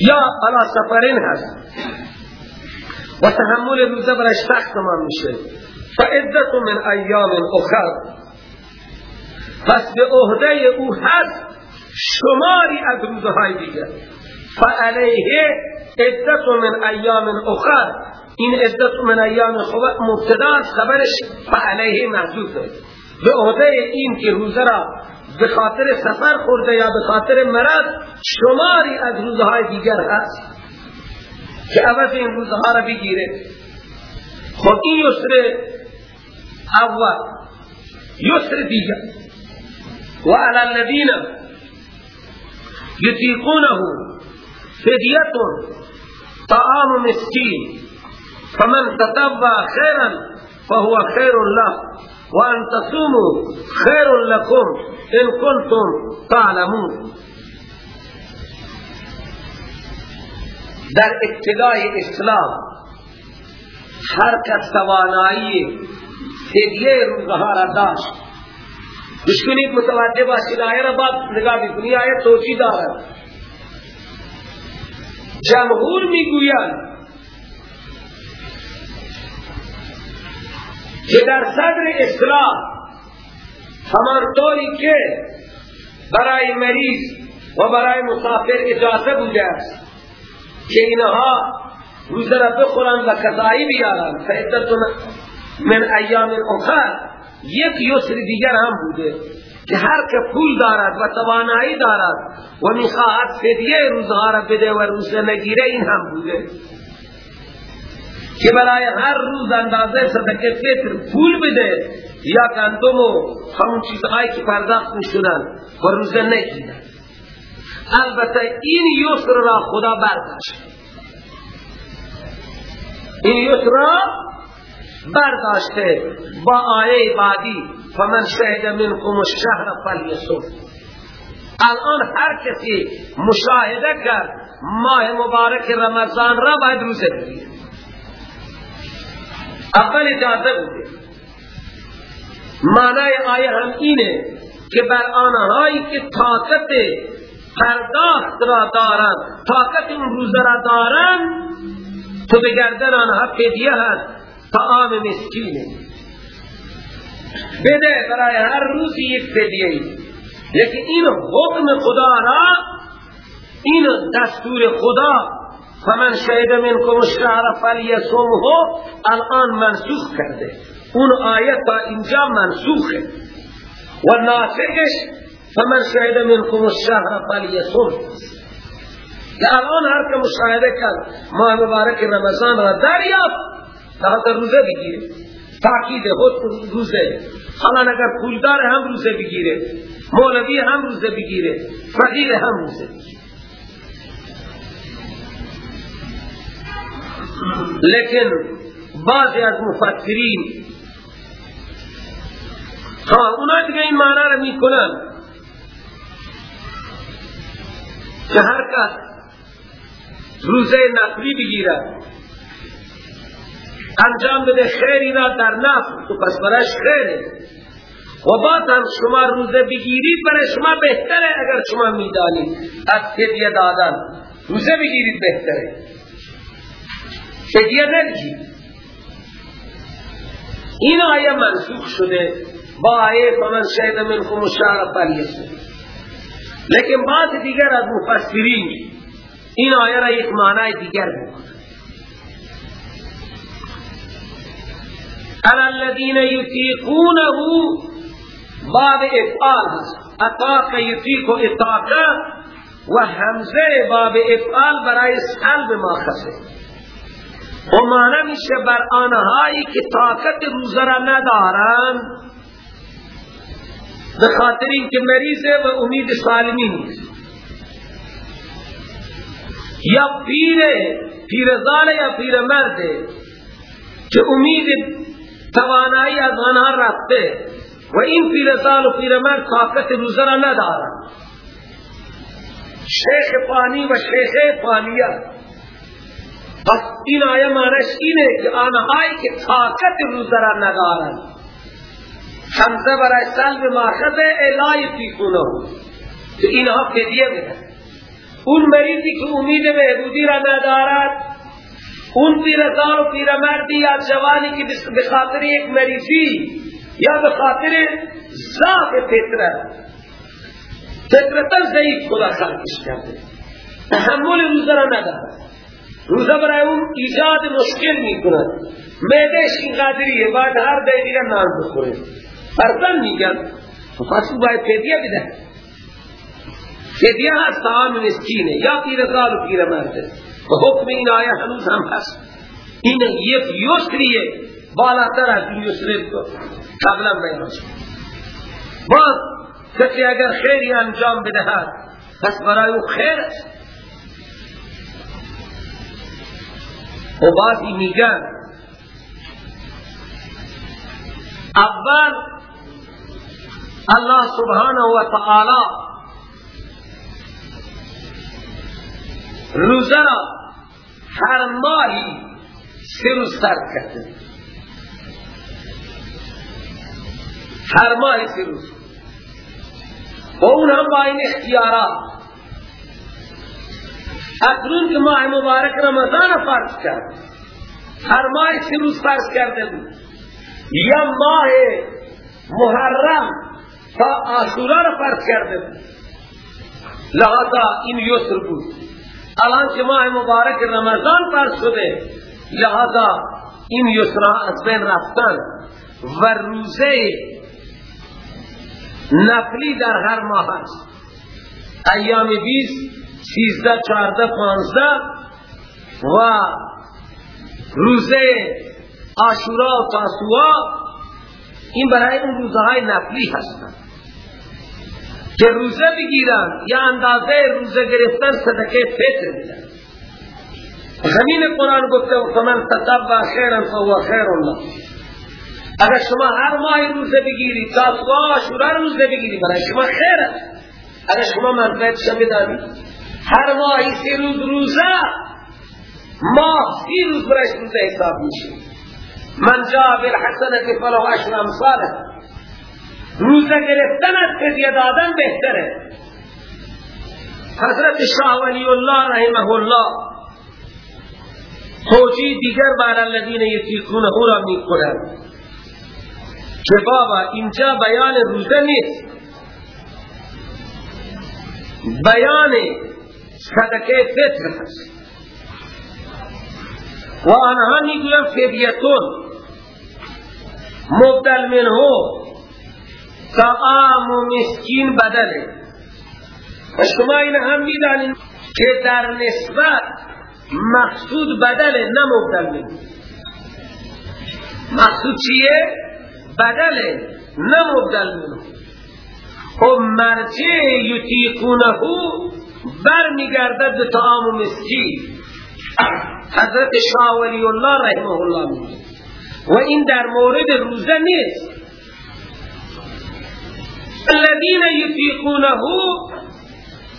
یا علا سفرین هست. و تحمل روزه برای سخت تمام میشه. فعدت من ایام اخر. پس به عهده او هست شماری از روزهای دیگر. فعلیه عدت من ایام اخر. این عدت من ایام مبتدا خبرش فعلیه محذوفه به عهده این که روزه را به خاطر سفر خورده یا به خاطر مرض شماری از روزهای دیگر هست که عوض این روزها را بگیره. خب این یسر اول یسر دیگر. و علی الذین یتیقونه فدیت طعام مسکین. فمن تتبع خیرا فهو خیر له. وان تصوموا خیر لكم ان کنتم تعلمون۔ در ابتدای اسلام هر کس توانایی فدیه روزها را داشت بشکنید متوجه باشید آیه را بعد نگاه بکنی آیه توجیه دارد جمهور میگویند که در صدر اسلام همان طوری که برای مریض و برای مسافر اجازه بوده است که اینها روزه را بخورن و قضایی بیارن. فعدت من ایام اخر یک یسر دیگر هم بوده که هر که پول دارد و توانایی دارد و می‌خواهد فدیه روزها را بده و روزه نگیره این هم بوده. که برای هر روز اندازه صدقه فطر پول بده یا گندم و همون چیزهایی که پرداخت می‌شدن و روزه نگیرن. البته این یسر را خدا برداشت. این یسر را برداشته با آیه بعدی فمن شهد منکم الشهر فلیصم. الان هر کسی مشاهده کرد ماه مبارک رمضان را باید روزه بگیره. اول اجازه بوده. معنی آیه هم اینه که بر آنهایی که طاقت پرداخت را دارند طاقت اون روزه را دارند تو به گردن آنها فدیه هست طعام مسکینه. بده برای هر روزی یک فدیه ای. لیکن این حکم خدا را این دستور خدا فمن شهد منکم الشهر فلیصمه الان منسوخ کرده. اون آیت تا اینجا منسوخه. و ناسخش فمن شهد منکم الشهر فلیصمه. که الان هر که مشاهده کرد ماه مبارک رمضان را دریافت. تا روزه بگیره. تاکید خود روزه. حالا اگر پولدار هم روزه بگیره مولوی هم روزه بگیره فقیر هم روزه بگیره. لیکن بعضی از مفسرین ها اونا دیگه این معنی را می کنن که هر کس روزه نفلی بگیرد انجام بده خیری را در نفل تو پس برش خیره. و بعد هم شما روزه بگیرید برای شما بهتره اگر شما می‌دانید. از هدیه دادن. روزه بگیرید بهتره. هدیه نگید این آیه منسوخ شده با آیه فمن شهد منکم الشهر فلیصم لیکن بعض دیگر از مفسرین این آیه را یک معنی دیگر می‌کنه على الذين يطيقونه باب افعال اطاق و اطاقه و همزه باب افعال برای سلب ماخصه و معنی میشه بر آنهایی که طاقت روزه را ندارن به خاطر اینکه مریضه و امید سالمی نیست. یا پیره پیرزال یا پیر مرده که امید توانایی از آنها رفته و این پیرزال و پیرمرد طاقت روزه را ندارن شیخ پانی و شیخ پانیه پس این آیه معنیش اینه که آنهایی که طاقت روزه را ندارند حمزه برای سلب ماخذ الای فیکونه تو اینها فدیه بده اون مریضی که امید بهبودی را ندارد اون پیرزار و پیرمردی یا جوانی که بخاطر یک مریضی یا بخاطر ذات فطرت. فطرتا ضعیف خدا خلقش کرده. تحمل روزه را ندارد. روزه برای اون ایجاد مشکل می کند میدهش این قدریه. باید هر دیگه نان بخوره. فرزن میگن پس باید فدیه بده. فدیه هست تعام مسکینه. یا پیرزار و پیرمرده و حکم این آیه هنوز هم هست. این یک یسریه بالاتر از این یسری قبلا بیان شد. باز کسی اگر خیری انجام بدهد پس برای او خیر است. و بعضی میگن اول الله سبحانه و تعالی روزه را هر ماهی سه روز فرد کرده هر ماهی روز و اون هم با این اختیارات. اکنون که ماه مبارک رمضان فرض کرد هر ماه سه روز فرض کرده بود یا ماه محرم تا آشورا را فرض کرده بود لحظا این یسر بود الان که ماه مبارک رمضان فرض شده لحظا این یسرا از بین رفتن و روزه نفلی در هر ماه است ایام بیست سیزده چارده پانزده و روزه آشورا و تاسوعا این برای اون روزه های نفلی هستند. که روزه بگیرن یا اندازه روزه گرفتن صدقه فطر میدن. زمین قرآن گفته فمن تتبع خیرا فهو خیر الله. اگر شما هر ماه روزه بگیری تاسوعا آشورا روزه بگیری برای شما خیر است. اگر شما منفعتش بدانی هر ماهی سی روز روزه ماه سی روز برایش روزه حساب میشه من جا بالحسنت فلو عشر امثاله. روزه گرفتن از فدیه دادن بهتره. حضرت شاه ولی الله رحمه الله توجیه دیگر بر الذین یتیقونه او را می کنند که بابا اینجا بیان روزه نیست. بیان صدقه فطر هست. و آنها می‌گویم فدیتون. مبدل منه طعام و مسکین بدله. و شما این هم می‌دانید که در نسبت مقصود بدله نه مبدل منه مقصود چیه؟ بدله نه مبدل منه خب مرجع یتیقونه بر میگردد به طعام حضرت شاه ولی الله رحمه الله میگه و این در مورد روزه نیست. الذين يفيقونه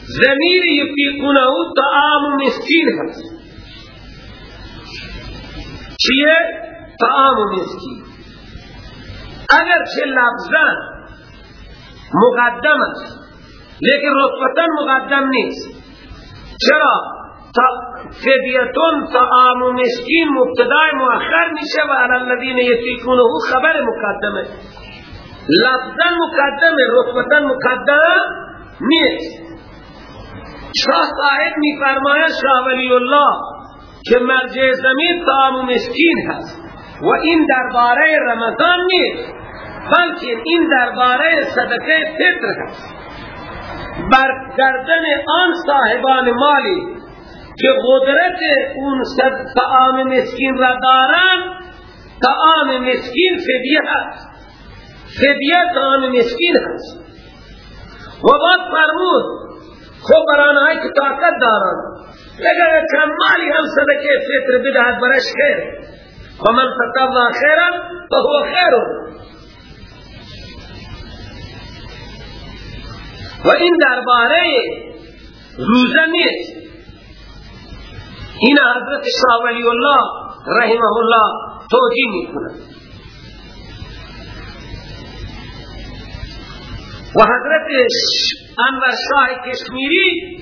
زمیر يفيقونه طعام و مسکین هست. چیه؟ مسکین. اگر چه لفظا مقدم است لیکن رتبتا مقدم نیست. چرا؟ فدیتون طعام و مسکین مبتدای مؤخر میشه و علی الذین یتیقونه خبر مقدمه. لفظا مقدمه رتبتا مقدم نیست. شاه صاحب میفرماید شاه ولی الله که مرجع زمین طعام و مسکین هست و این درباره رمضان نیست بلکه این درباره صدقه فطر هست. بر گردن آن صاحبان مالی که قدرت اون صد تعام مسکین را دارن تعام مسکین فدیه هست. فدیه تعام مسکین هست. و بعد فرمود خب برانهایی که طاقت دارن اگر کم مالی هم صدقه فطر بدهد برش خیر. و من تطوع خیرا فهو خیر و این درباره روزه نیست. این حضرت شاه ولی الله رحمه الله توجیه می‌کنه. و حضرت انور شاه کشمیری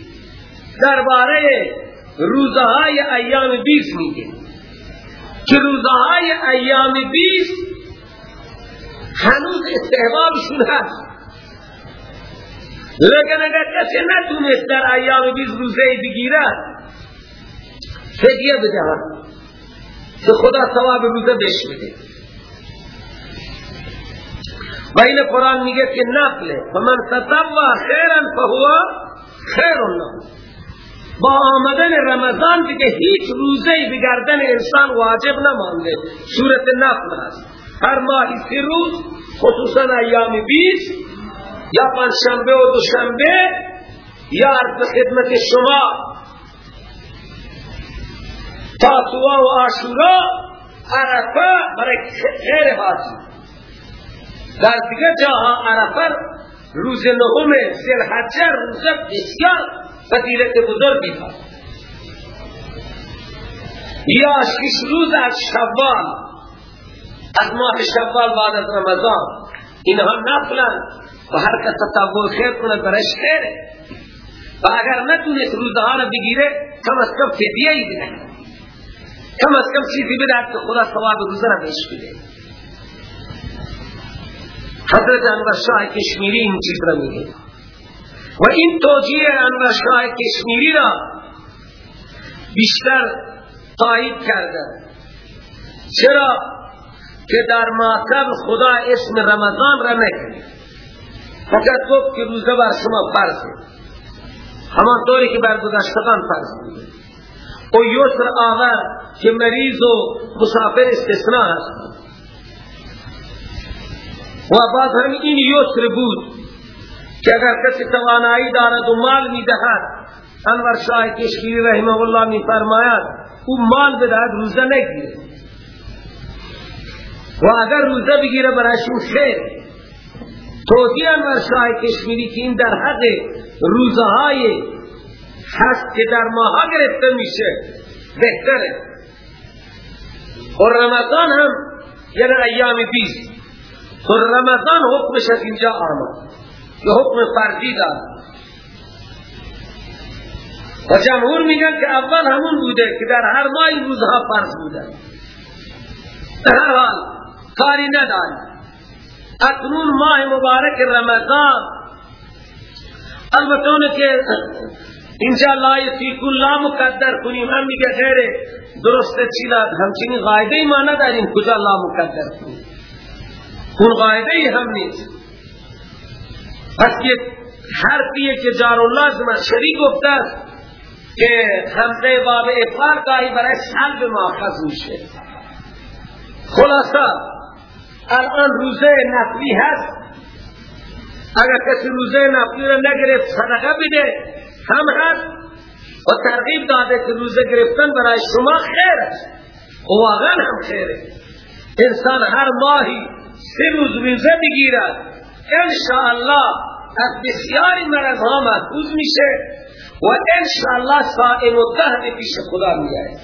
درباره روزهای ایام بیس میگه. که روزهای ایام بیس هنوز استحبابشون هست. لیکن اگر کسی نتونست در ایام بیس روزه بگیرد. فدیه بدهد. که خدا ثواب روزه بهش بده. و این قرآن میگه که نفله فمن تطوع خیرا فهو خیر الله. با آمدن رمضان دیگه هیچ روزه بگردن انسان واجب نمانده. صورت نفل است. هر ماهی سی روز خصوصا ایام بیس یا پنجشنبه و دوشنبه یا عرض خدمت شما تاسوعا و آشورا عرفه برای خیر حاصل در دیگه جاها عرفه روز نهم سلحجه روز بسیار فضیلت بزرگی هست یا شش روز از شوال از ماه شوال بعد از رمضان اینها نفلن و هر کس تطور خیر کنه برش خیره. و اگر نتونست روزها را بگیره کم از کم فدیه ای بده. کم از کم چیزی بده که خدا ثواب روزه را بهش بده. حضرت انور کشمیری این چیز را میگه. و این توجیه انوشگاه کشمیری را بیشتر تایید کرده. چرا؟ که در ماتب خدا اسم رمضان را نکنه فقط گفت که روزه بر شما فرض همان طوری که بر گذشتگان فرض او یسر آور که مریض و مسافر استثناء هست و بعد هم این یسر بود که اگر کسی توانایی دارد و مال می دهد انور شاه کشکیری رحمه الله می فرماید او مال بدهد روزه نگیره و اگر روزه بگیره برایشون خیر. توضیح انور شاه کشمیری که این در حق روزه های هست که در ماها گرفته میشه بهتره. و رمضان هم یعنی ایام بیست. و رمضان حکمش از اینجا آمد. که حکم فرضی دارد و جمهور میگن که اول همون بوده که در هر ماه روزها فرض بوده. در هر حال کاری نداری اکنون ماه مبارک رمضان. البته که اینجا لا فیکون لا مقدر کنیم. هم میگه خیره درسته چیلا همچنین غایده ما نداریم کجا لا مقدر کنیم. اون غایده هم نیست. پس یک حرفیه که جار الله زمشری گفته است که حمزه باب افعال گاهی برای سلب ماخذ میشه. خلاصا الان روزه نفلی هست. اگر کسی روزه نفلی رو نگرفت صدقه بده. هم هست. و ترغیب داده که روزه گرفتن برای شما خیر است. و واقعا هم خیره. انسان هر ماهی سه روز روزه بگیرد انشاءالله از بسیاری مرض ها محفوظ میشه و انشاءالله سائم و پیش خدا میاد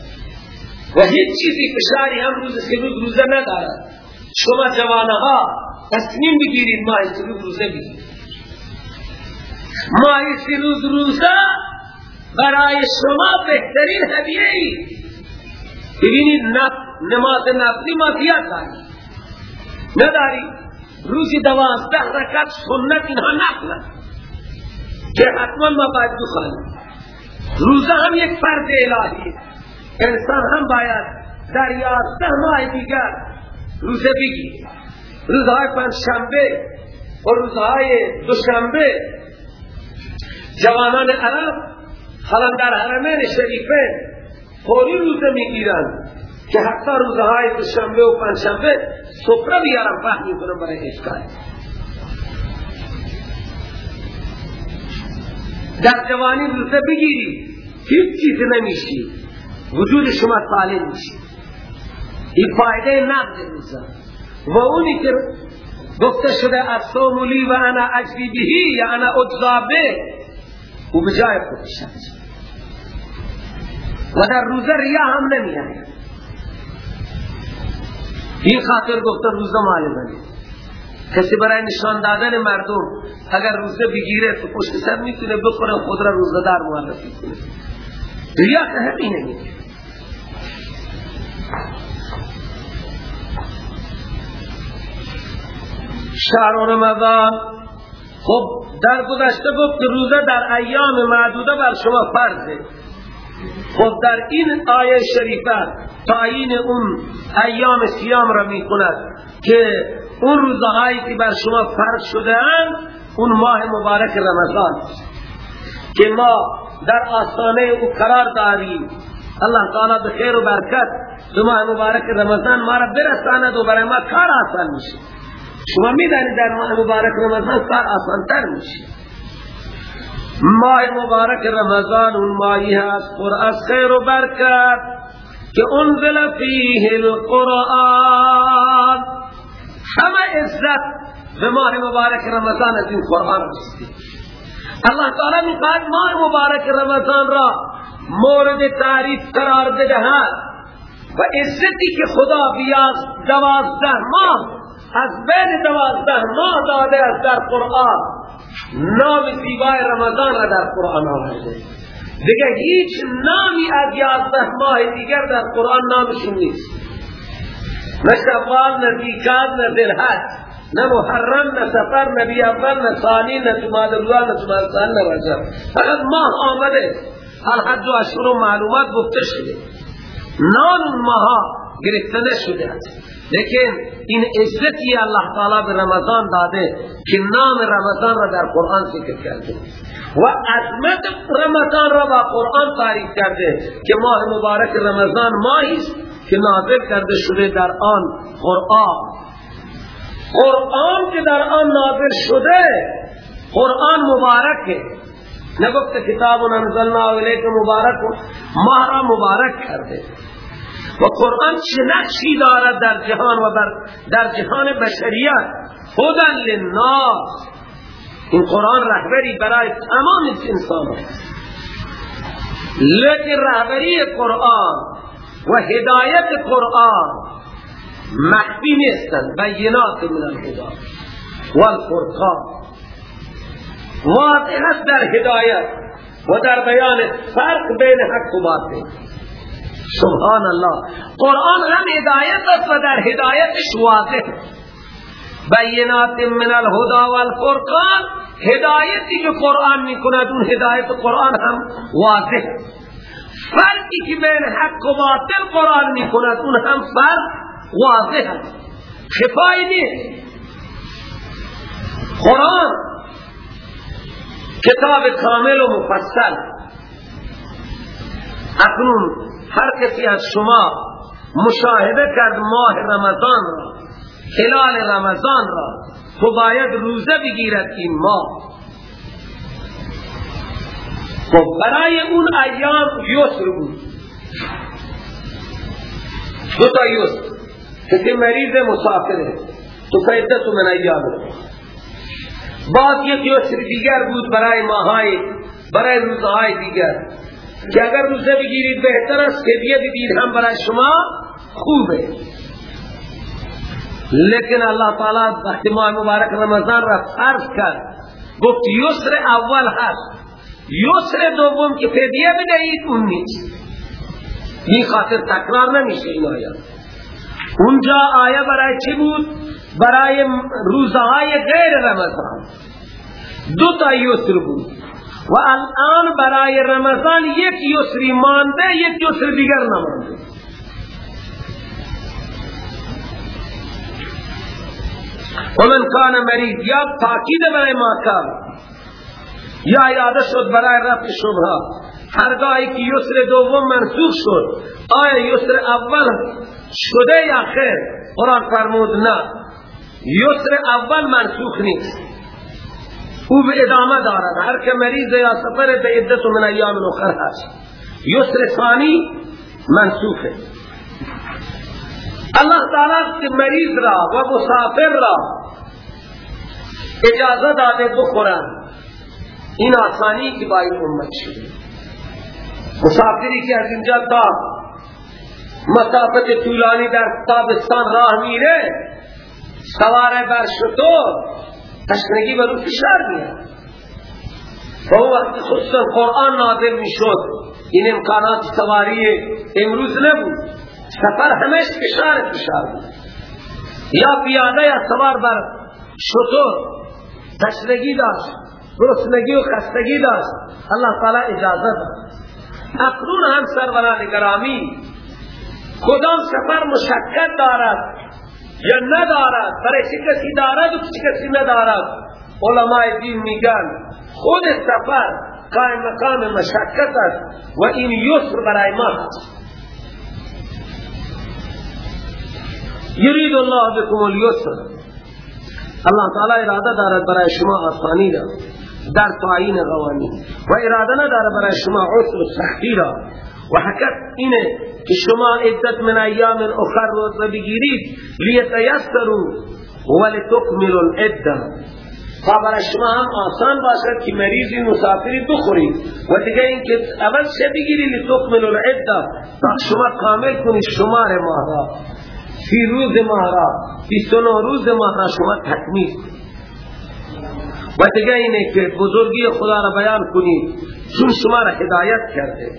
و هیچ چیزی فشاری هم روز سه روز روزه ندارد. شما جوانها تصمیم بگیرید ماهی سه روز روزه بگیرید ماهی روز روزه برای شما بهترین هدیه ای ببینید نماز نفلی ما زیاد داریم. نداریم. روزی دوازده رکعت سنت اینها نقل که حتما ما باید بخوانیم. روزه هم یک فرد الهی انسان هم باید در یازده ماه دیگر روزه بگی. روزهای پنجشنبه و روزهای دوشنبه. جوانان عرب حالا در حرمین شریفه فوری روزه می‌گیرند که حتی روزهای دوشنبه و پنجشنبه سفره بیارم فهم کنم برای اشکال. در جوانی روزه بگیری هیچ چیز نمیشی. وجود شما سالم میشی. این فایده نقد روزه و اونی که گفته شده از سومولی و انا اجری بهی یا انا اجزا به. او بجای خودش و در روزه ریا هم نمی آید این خاطر گفتن روزه مال منه کسی برای نشان دادن مردم اگر روزه بگیره تو پشت سر می‌تونه بخوره خود را روزه دار معرفی کنه. ریا که همین نمیده شهر رمضان خب در گذشته گفت که روزه در ایام معدوده بر شما فرضه. خب در این آیه شریفه تعیین اون ایام سیام را می کند که اون روزهایی که بر شما فرض شده اند اون ماه مبارک رمضان. که ما در آستانه او قرار داریم. الله تعالی به خیر و برکت دو ماه مبارک رمضان ما را برساند و برای ما کار آسان میشه شما می‌دانید در ماه مبارک رمضان کار آسان تر میشه. ماه مبارک رمضان اون ماهی هست پر از خیر و برکت که انزل فیه القرآن. همه عزت به ماه مبارک رمضان از این قرآن رسید الله تعالی می‌خواد ماه مبارک رمضان را مورد تعریف قرار بدهد. و عزتی که خدا بیاز دوازده ماه از بین دوازده ماه داده است در قرآن. نام زیبای رمضان را در قرآن آورده. دیگه هیچ نامی از یازده ماه دیگر در قرآن نامشون نیست. نه شوال نه دیکاد نه دلحج نه محرم نه سفر نه بی اول نه ثانی نه جماد الله نه جماد نه رجب. فقط ماه آمده. الحج و معلومات گفته شده. نام اون ماها گرفته نشده. است لیکن این عزتی الله تعالی به رمضان داده که نام رمضان را در قرآن ذکر کرده و عظمت رمضان را با قرآن تعریف کرده که ماه مبارک رمضان ماهی است که نازل کرده شده در آن قرآن قرآن که در آن نازل شده قرآن مبارکه نگفت کتاب انزلنا الیک مبارک ماه را مبارک کرده و قرآن چه نقشی دارد در جهان و در جهان بشریت؟ خودن للناس. این قرآن رهبری برای تمام انسان لیکن رهبری قرآن و هدایت قرآن مخفی نیستن بینات من الهدا والفرقان. واضح است در هدایت و در بیان فرق بین حق و باطل. سبحان الله قرآن هم هدایت است و در هدایتش واضح. بینات من الهدا والفرقان. هدایتی که قرآن می کند اون هدایت قرآن هم واضح. فرقی که بین حق و باطل قرآن می کند اون هم فرق واضح است. خفایی نیست. قرآن کتاب کامل و مفصل. اکنون هر کسی از شما مشاهده کرد ماه رمضان را خلال رمضان را تو باید روزه بگیرد این ماه. خب برای اون ایام یسر بود. دو تا یسر. کسی مریض مسافره. تو فیدت من ایام؟ بعد یک یسر دیگر بود برای ماهای برای روزهای دیگر. که اگر روزه بگیرید بهتر است که بدید هم برای شما خوبه. لیکن اللہ تعالی وقتی ماه مبارک رمضان را فرض کرد گفت یسر اول هست. یسر دوم که فدیه بدهید اون نیست. این خاطر تکرار نمیشه این آیه. اونجا آیه برای چی بود؟ برای روزهای غیر رمضان. دو تا یسر بود. و الان برای رمضان یک یسری مانده یک یسر دیگر نمانده. ومن کان مریض یا تاکید برای ما کار. یا اراده شد برای رفت شبه هرگاهی که یسر دوم منسوخ شد آیا یسر اول شده یا خیر قرآن فرمود نه. یسر اول منسوخ نیست. او به ادامه دارد. هر که مریض یا سفر به عدت من ایام اخر هست. یسر ثانی منسوخه اللہ تعالی که مریض را و مسافر را اجازه داده بخورن. این آسانی که با این امت شده مسافری که از اینجا تا مسافت طولانی در تابستان راه میره سوار بر شطور تشنگی بر اون فشار میاد. و اون وقت خصوصا قرآن نازل می‌شد این امکانات سواری امروز نبود. سفر همش فشار فشار بود. یا پیاده یا سوار بر شطور تشنگی داشت گرسنگی و خستگی داشت. الله تعالی اجازه داد. اکنون هم سروران گرامی کدام سفر مشکل دارد؟ یا ندارد برای کسی دارد و کسی ندارد؟ علماء دین میگن خود سفر قائم مقام مشکل است و این یسر برای ما یرید الله بكم اليسر الله تعالی اراده دارد برای شما آسانی را در تعیین قوانین و اراده نداره برای شما عسر و سختی را. و حقیقت اینه که شما عدت من ایام اخر رو بگیرید لیتیسروا ولتکملوا العده تا برای شما هم آسان باشد که مریضی مسافری بخورید. و دیگه این که اول چه بگیری لتکملوا العده تا شما کامل کنید شمار ماه را. فی روز ماه را. فی روز ماه را شما تکمیل. و دیگه اینه که بزرگی خدا را بیان کنید. چون شما را هدایت کرده.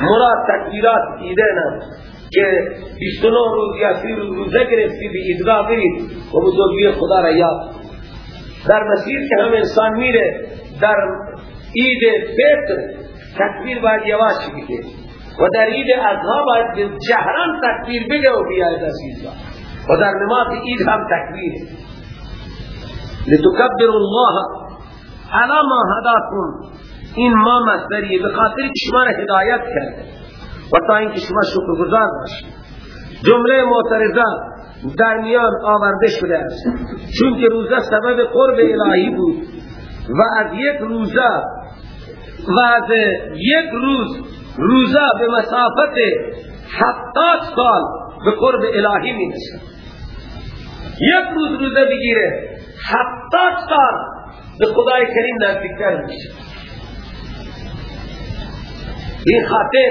مراد تکبیرات ایده نه. که 29 روز یا 30 روز روزه گرفتی به برید و بزرگی خدا را یاد در مسیر که هم انسان میره در عید فطر تکبیر باید یواش بگه. و در عید اضحا باید جهران تکبیر بگه و بیاید از و در نماز عید هم تکبیر. لتکبر الله علا ما هداکم. این ما مصدریه به خاطر که شما را هدایت کرده و تا اینکه شما شکر گذار باشید. جمله معترضه در میان آورده شده است. چون که روزه سبب قرب الهی بود و از یک روزه و از یک روز روزه به مسافت هفتاد سال به قرب الهی می یک روز روزه بگیره هفتاد سال به خدای کریم نزدیکتر میشه این خاطر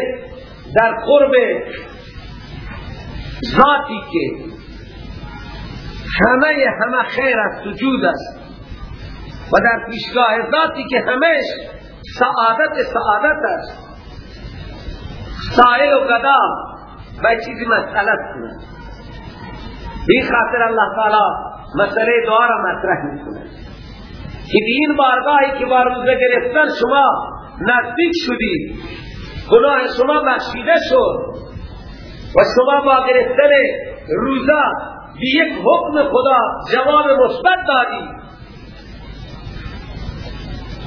در قرب ذاتی که همه همه خیر است سجود است و در پیشگاه ذاتی که همش سعادت سعادت است. سائل و قدا و چیزی مسئلت کنه این خاطر الله تعالی مسئله دعا را مطرح می‌کنه که این بارگاهی که با روزه گرفتن شما نزدیک شدید گناه شما بخشیده شد و شما با گرفتن روزه بی یک حکم خدا جواب مثبت دادی.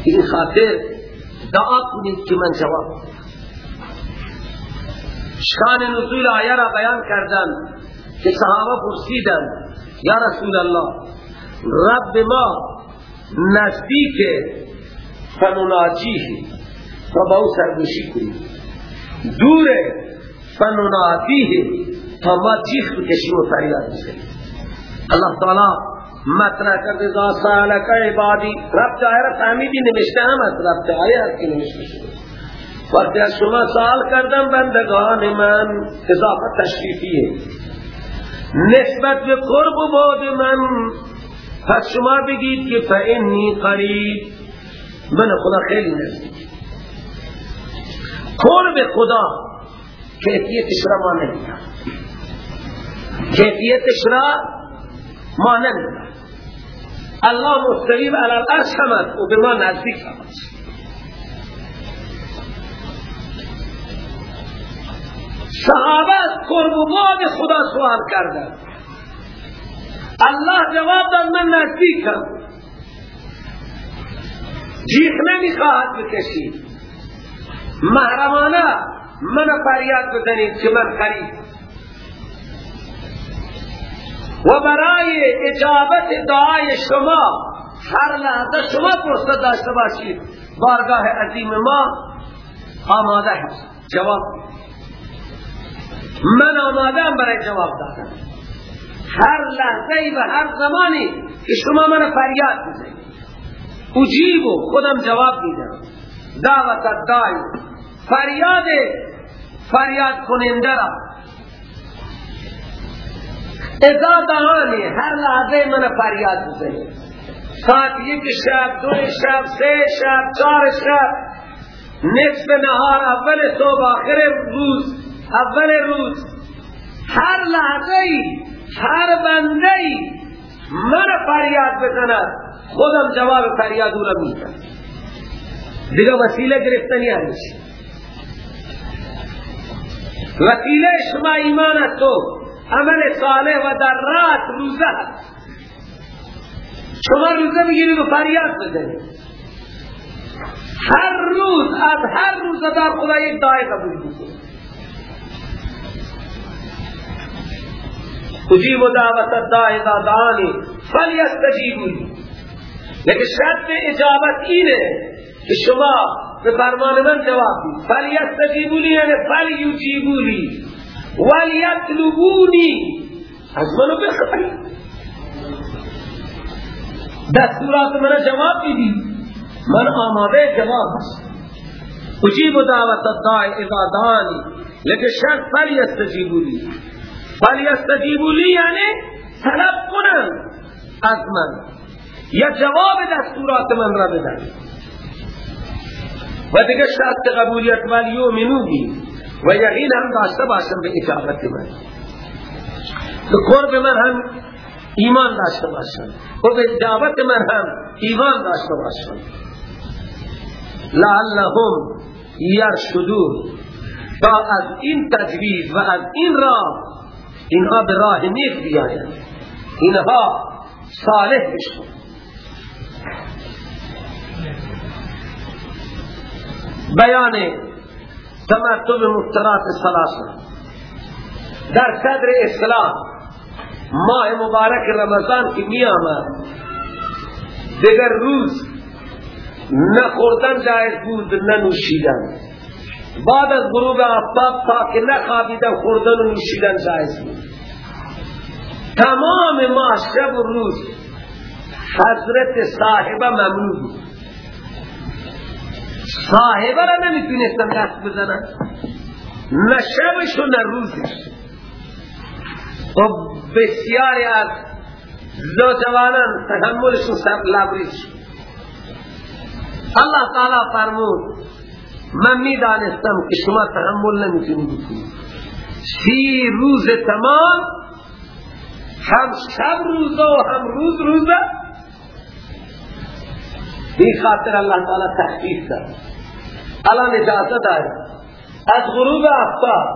این خاطر دعا کنید که من جواب شان نزول آیه را بیان کردن که صحابه پرسیدن یا رسول الله رب ما نزدیک فنناجیه و با او سرگوشی کنیم. دور فننادیه تا ما جیخ بکشیم و فریاد بسیم اللہ تعالی مطرح کرده سالک عبادی. رب جائے را فهمیدی؟ نمشته هم از رب جائے هر کی نمشته شده. وقتی از شما سوال کردم بندگان من اضافه تشریفیه. نسبت به قرب و من پس شما بگید که فعنی قریب. من خدا خیلی نزدیک. قرب خدا. کیفیتش را ما نمیدن کیفیتش را ما نمیدن الله مستقیم علی الارش همد و به ما نزدیک همد صحابه از قرب و خدا سوال کردن. الله جواب داد من نزدیکم. جیخ نمی‌خواهد بکشید محرمانه من فریاد بزنید که من قریب و برای اجابت دعای شما هر لحظه شما فرصت داشته باشید. بارگاه عظیم ما آماده هست جواب. من آماده برای جواب دادن. هر لحظه و هر زمانی که شما من فریاد بزنید اجیب و خودم جواب میدم. دعوت دای فریاد فریاد کننده را. ازا دهانی هر لحظه من فریاد بزنی. ساعت یک شب دو شب سه شب چار شب. نصف نهار اول صبح آخر روز اول روز. هر لحظه ای هر بنده ای من فریاد بزند. خودم جواب فریاد او را میدم. دیگه وسیله گرفتنی همیشه. وسیله شما ایمان تو. عمل صالح و در رات روزه شما روزه بگیرید و فریاد بزنید. هر روز از هر روز دار خدا یک دعای قبول بکنید اجیب دعوت الداعی اذا دعانی فلیستجیبونی. لیکن شرط اجابت اینه شما به فرمان من جواب دید. فلیستجیبونی یعنی فلیجیبونی ولیطلبونی از منو بخواهی دستورات من جواب دیدی من آماده جواب هست اجیب دعوت الداعی اذا لیکن شرط فلیستجیبونی فلیستجیبوا لی. یعنی طلب کنن از من. یا جواب دستورات من را بدن. و دیگه شرط قبولیت ولیومنو بی و یقین هم داشته باشم به اجابت من. به قرب من هم ایمان داشته باشم. و به اجابت من هم ایمان داشته باشم. لعلهم یرشدون. تا از این تجوید و از این راه اینها به راه نیک بیاید اینها صالح بشن. بیان تمرتب مفترات سلاسل در صدر اسلام ماه مبارک رمضان کی می آمد دیگر روز نه خوردن جایز بود نه نوشیدن. بعد از غروب آفتاب تا که نخوابیدن خوردن و نوشیدن جایز بود. تمام ما شب و روز حضرت صاحبه ممنوع بود. صاحبه را نمی‌تونستن دست بزنن نه شبش و نه روزش و بسیاری از زوجوانان تحملشون سر لبریش الله تعالی فرمود من می دانستم که شما تحمل نمی‌تونید سی روز تمام هم شب روزه و هم روز روزه این خاطر الله تعالی تخفیف داد. الان اجازه داره از غروب آفتاب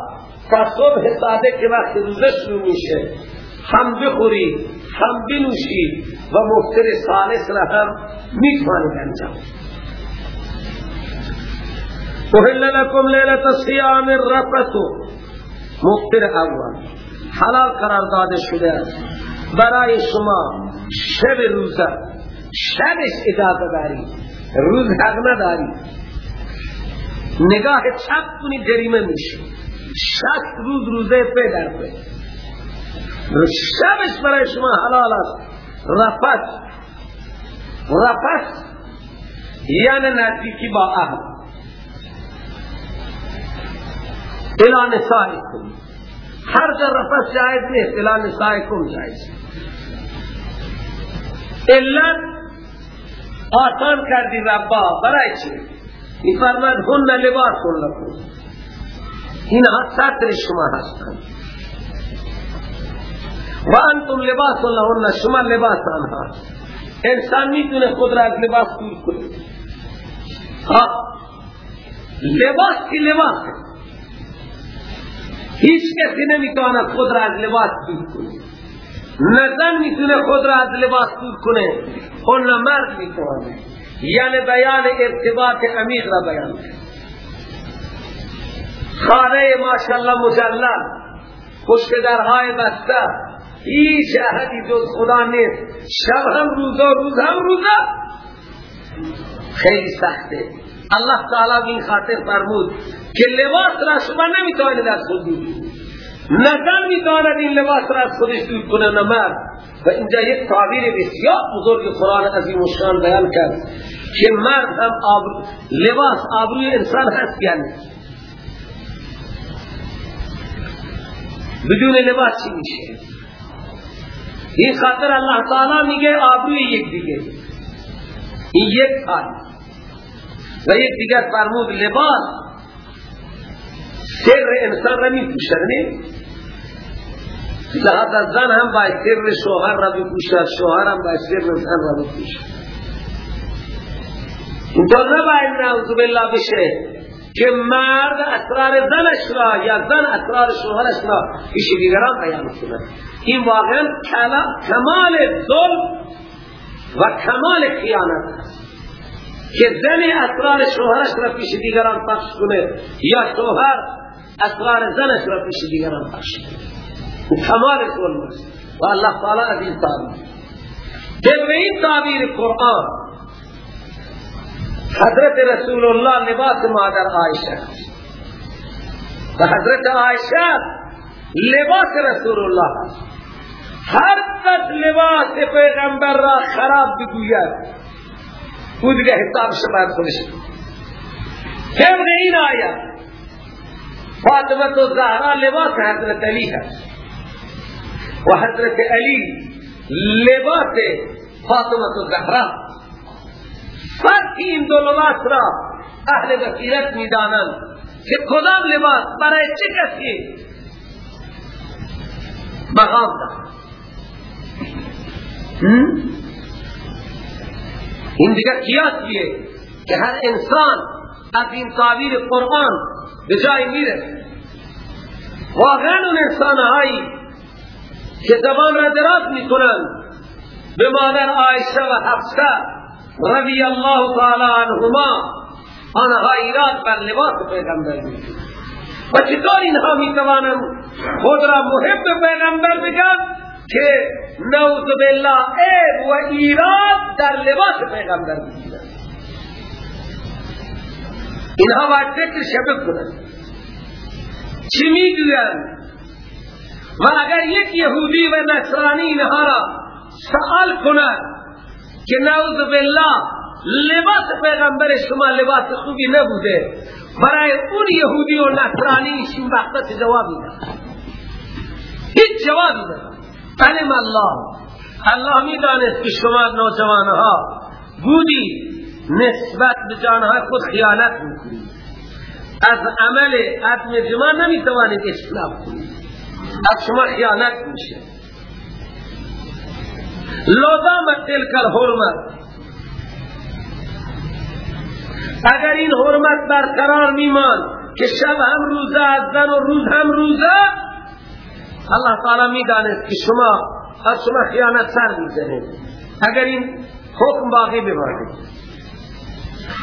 تا صبح صادق که وقت روزه شروع میشه هم بخورید هم بنوشید و مفتر سالس را هم می‌توانید انجام احل لکم لیلت الصیام الرفت مفتر اول. حلال قرار داده شده برای شما شب روزه. شبش اجازه داری. روز حق نداری. نگاه چپ کنی جریمه میشه. شست روز روزه پی در پی. شبش برای شما حلال است. رفت رفت یعنی نزدیکی با اهل. الى نسائکم. ہر جا رفت جائز نہیں الى نسائکم جائز علت آسان کر دی ربا برای چی؟ این فرمد هن لباس لکم اینها سطر شما هستند. و انتم لباس لهن شما لباس آنها انسان می‌تونه خود را از لباس دور کنه. لباس کی لباس. ہے هیچ کسی نمی‌تواند خود را از لباس دور کنه. نه می‌تونه خود را از لباس دور کنه. نه مرد می‌تونه یعنی بیان ارتباط عمیق را بیان خانه ماشاءالله مجلل پشت درهای بسته هیچ احدی جز خدا نیست. شب هم روزا روز هم روزا. خیلی سخته. الله تعالی این خاطر فرمود که لباس را شما نمی‌توانید از خود نه می می‌داند این لباس را از خودش دور کنه نه و اینجا یک تعبیر بسیار بزرگ قرآن عظیم و شان بیان کرد که مرد هم آبر... لباس آبروی انسان هست یا نه بدون لباس چی میشه؟ این خاطر الله تعالی میگه آبروی یک دیگه. این یک حال. و یک دیگر فرمود لباس سر انسان را می پوشد لحظه زن هم باید سر شوهر را بپوشد شوهر هم باید سر زن را بپوشد. اینطور نباید نعوذ بالله بشه که مرد اسرار زنش را یا زن اسرار شوهرش را ایش دیگران بیان کنه. این واقعا کمال ظلم و کمال خیانت است. که زن اسرار شوهرش را پیش دیگران پخش کنه یا شوهر اسرار زنش را پیش دیگران کنه کمال ظلم است و الله تعالی از این تعبیر طبق این تعبیر قرآن حضرت رسول الله لباس مادر عائشہ. و حضرت عائشہ لباس رسول الله. هر قد لباس پیغمبر را خراب بگوید. او دیگه حساب شما خودش طبق این آیت فاطمه تو زهرا لباس حضرت علی هست و حضرت علی لباس فاطمه تو زهرا فرق این دو لباس را اهل بصیرت می‌دانند که کدام لباس برای چه کسی مقام دارد این دیگر قیاسیه که هر انسان از این تعبیر قرآن به جای میره. واقعا اون انسان هایی که زبان را دراز می‌کنند به مادر عایشه و حفصه رضی الله تعالی عنهما آنها ایراد بر لباس پیغمبر می‌کنند و چطور اینها می‌توانند خود را محب پیغمبر بگن که نوز بالله عیب و ایراد در لباس پیغمبر می‌گیرن اینها باید فکر شبه کنند چی میگوین و اگر یک یهودی و نصرانی اینها را سوال کند که نوز بالله لباس پیغمبر شما لباس خوبی نبوده برای اون یهودی و نصرانی این وقت جوابی نه هیچ جوابی نه علم الله الله می دانست که شما نوجوانها بودی نسبت به جانها خود خیانت می‌کنید از عمل عدم جماع نمی توانید اصلاف کنید از شما خیانت میشه. لازم تلک الحرمت اگر این حرمت برقرار میمان که شب هم روزه از زن و روز هم روزه الله تعالی می‌دانست که شما از شما خیانت سر می‌زنید اگر این حکم باقی بماند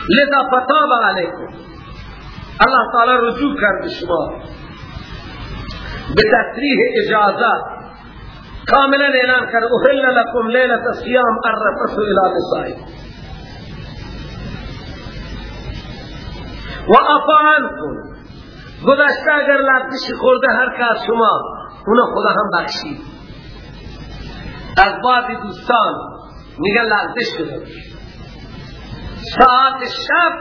لذا فتاب علیکم. الله تعالی رجوع کرد شما. به تصریح اجازه. کاملا اعلان کرد احل لکم لیلت الصیام الرفث الى نسائکم. و افعانکم گذشته اگر لغزش خورده هر کار شما اونا خدا هم بخشید. از بعضی دوستان میگن لغزش شده. ساعت شب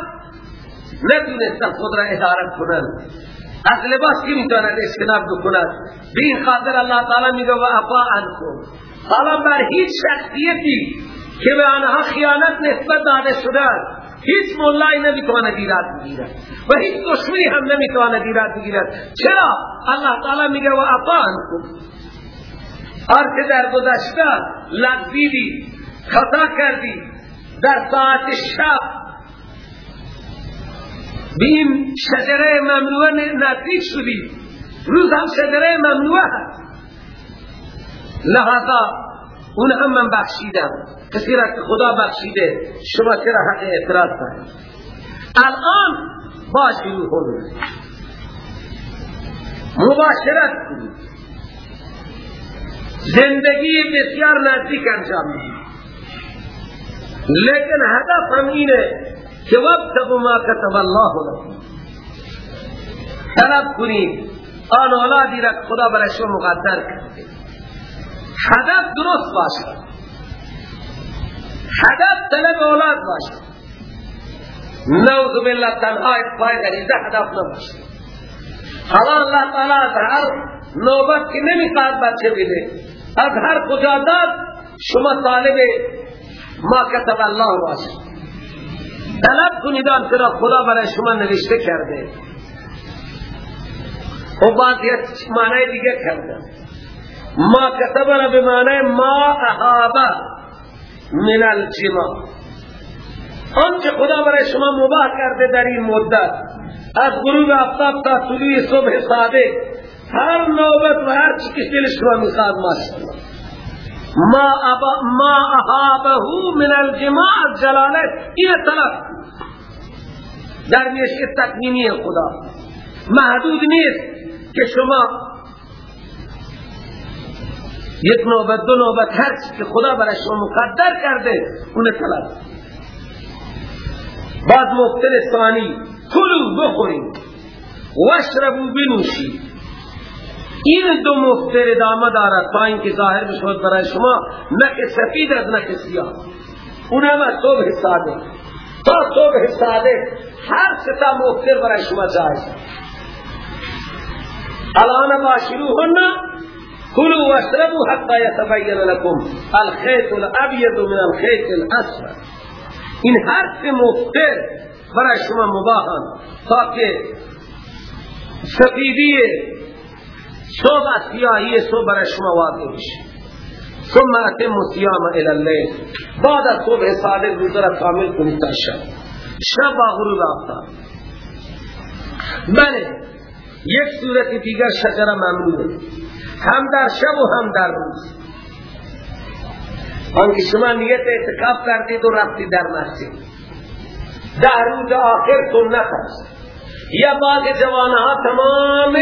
نتونستن خود را اداره کنن. از لباس کی می‌تواند اجتناب بکند به این خاطر الله تعالی میگه و افا عنکم. حالا بر هیچ شخصیتی که به آنها خیانت نسبت داده شده هیچ مولای نمی‌تواند ایراد بگیرد و هیچ دشمنی هم نمی‌تواند ایراد بگیرد. چرا؟ الله تعالی میگه و اطاعن کن هر که در گذشته لغزیدی خطا کردی در ساعت شب. بیم شجره ممنوع نزدیک شدی روز هم شجره ممنوع هست. لحظا اون هم من بخشیدم. کسی را که خدا بخشیده شما چرا حق اعتراض دارید الان باشی خود مباشرت کنید زندگی بسیار نزدیک انجام می‌دید لیکن هدف هم اینه که وقت ما کتب الله لکم طلب کنید آن اولادی را خدا برای شما مقدر کرده هدف درست باشد هدف طلب اولاد باشه. نوز بالله تنها اتفای غریزه هدف نباشه. حالا اللہ تعالی از هر نوبت که نمی‌خواد بچه بده. از هر کجا داد شما طالب ما کتب الله باشه طلب کنید آن را خدا برای شما نوشته کرده. و بعد یک معنی دیگه کرده. ما کتب را به معنی ما احابه من الجماع آنچه خدا برای شما مباح کرده در این مدت. از غروب افتاب تا طلوع صبح صادق هر نوبت و هر چی که دل شما می‌خواد ما ابا ما احابه من الجماع جلالت این طلب در میشه تکمیمی خدا. محدود نیست که شما یک نوبت دو نوبت هر چی که خدا برای شما مقدر کرده اون طلب. بعد مفتر ثانی. کلو بخوریم. وشربو بنوشید. این دو مفتر ادامه دارد تا اینکه ظاهر بشود برای شما نک سفید از نک سیاه. اون هم از صبح صادق. تا صبح صادق هر ستا مفتر برای شما جایز. الان باشروهن کلوا واشربوا حتى يتبين لكم الخيط الابيض من الخيط الاسود. این هر سه مفتر برای شما مباهن. تا که صبح سیاهی صبح برای شما واضح بشه ثم اتم صيام الى الليل بعد از صبح صادق روزه را کامل کنید تا شب. شب با غروب آفتاب. بله یک صورت دیگر شجره ممنوعه. هم در شب و هم در روز. آنکه شما نیت اعتکاف کردید و رفتید در مسجد. در روز آخر سنت است. یا بعض جوانها تمام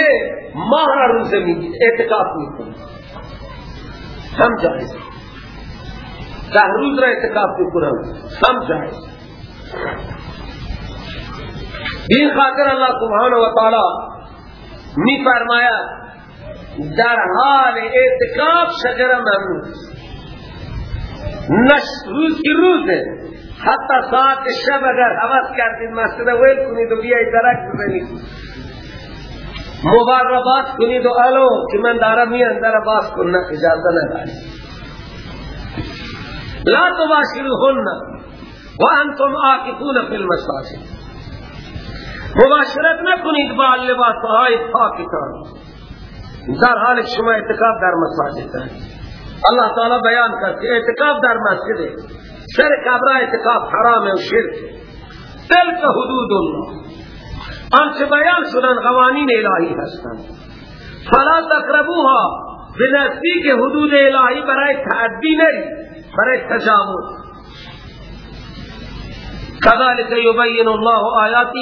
ماه را روزه میگید اعتکاف می‌کنید هم جایز. در روز را اعتکاف می‌کنم هم جایز. این خاطر الله سبحانه و تعالی می فرماید در حال اعتکاف شجر ممنوع نش روز کی روزه. حتی ساعت شب اگر حوث کردید مسجد ویل کنید و بیایی درک بزنید. مباربات کنید و الو که من دارم می اندر باز کن اجازه نداری لا تباشروهن و انتم آکفون فی المساجد. مباشرت نکنید با لباسهای پاکتان. در حال شما اعتکاف در مساجد ہے اللہ تعالی بیان کرتے اعتکاف در مسجد سر کبرا اعتکاف حرام و شرک. تلک حدود اللہ آنچه بیان شدن قوانین الهی هستند. فلا تقربوها به نزدیک حدود الهی برای تعدی نری برای تجاوز. كذلك يبين الله آیاته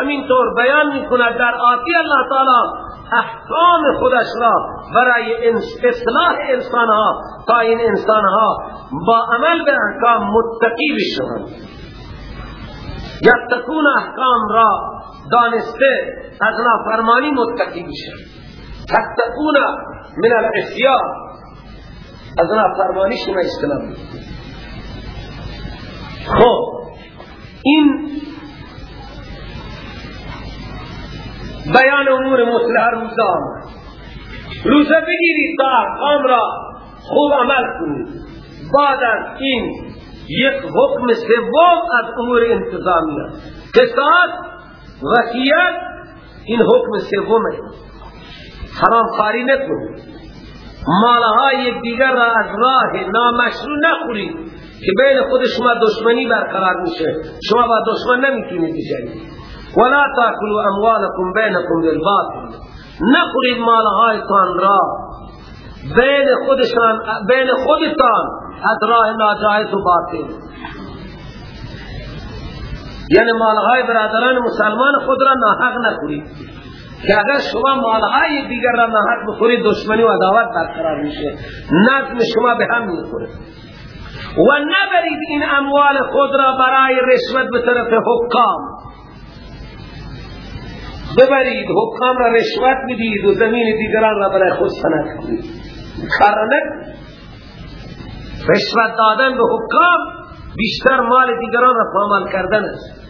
همین طور بیان می‌کند در آتی اللہ تعالی احکام خودش را برای اصلاح انسان ها تا این انسان ها با عمل به احکام متقی بشوند. یتقون احکام را دانسته از نافرمانی متقی بشن تتقون من الاسیان از نافرمانی شما اجتناب خب این بیان امور مصلح روزه آمد. روزه بگیرید تا احکام را خوب عمل کنید. بعد از این یک حکم سوم از امور انتظامی قصاص وصیت این حکم سومه. حرام خاری نکنید. مالها یک دیگر را از راه نامشروع نخورید که بین خود شما دشمنی برقرار میشه. شما با دشمن نمی‌تونید بجنید ولا تاكلوا اموالكم بينكم بالباطل. نخورید مالهایتان را. بین خودشان بین خودتان از راه ناجایز و باطل. یعنی مالهای برادران مسلمان خود را ناحق نخورید. که اگر شما مالهای دیگر را ناحق بخورید دشمنی و عداوت برقرار میشه. نظم شما به هم می‌خوره. و نبرید این اموال خود را برای رشوت به طرف حکام. ببرید حکام را رشوت بدید و زمین دیگران را برای خود سند کنید. کارنک رشوت دادن به حکام بیشتر مال دیگران را پامال کردن است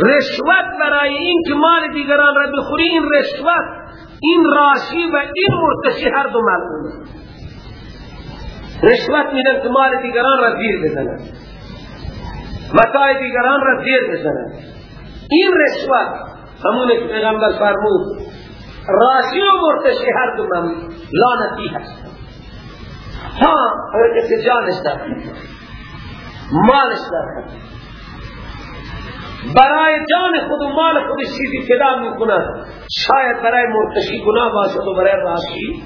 رشوت برای این که مال دیگران را بخوری این رشوت این راشی و این مرتشی هر دو ملعونه رشوت میدن که مال دیگران را زیر بزنن متاع دیگران را زیر بزنن این رشوت همونه که پیغمبر فرمود راشی و مرتشی هر دو من لانتی هست ها اگر کسی جانش در مالش در برای جان خود و مال خودش چیزی فدا شاید برای مرتشی گناه باشد و برای راشی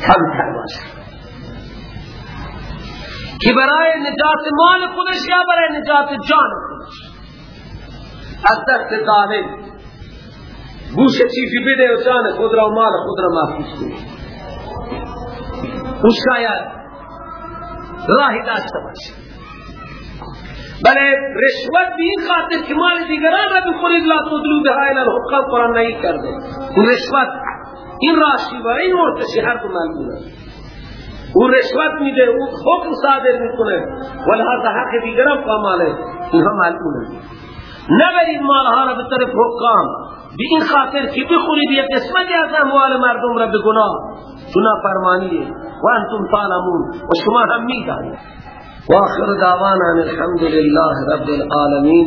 کمتر باشد که برای نجات مال خودش یا برای نجات جان خودش از دست ظالم گوش چیزی بده و جان خود را و مال خود را محفوظ کنه او شاید. راهی داشته باشه بله رشوت به این خاطر که مال دیگران را بخورید لا تدلو به های الحکام قرآن نہیں کرده. اون رشوت این راشی و این مرتشی هر دو ملمونه او رشوت میده او حکم صادر می‌کنه. ولهذا حق دیگران پاماله اینها ملمونه نبرید مالها را به طرف حکام. به این خاطر که بخورید یک قسمتی از اموال مردم را به چنا فرمانیه و تعلمون و شما هم می‌دانید. واخر دعوانا الحمد لله رب العالمين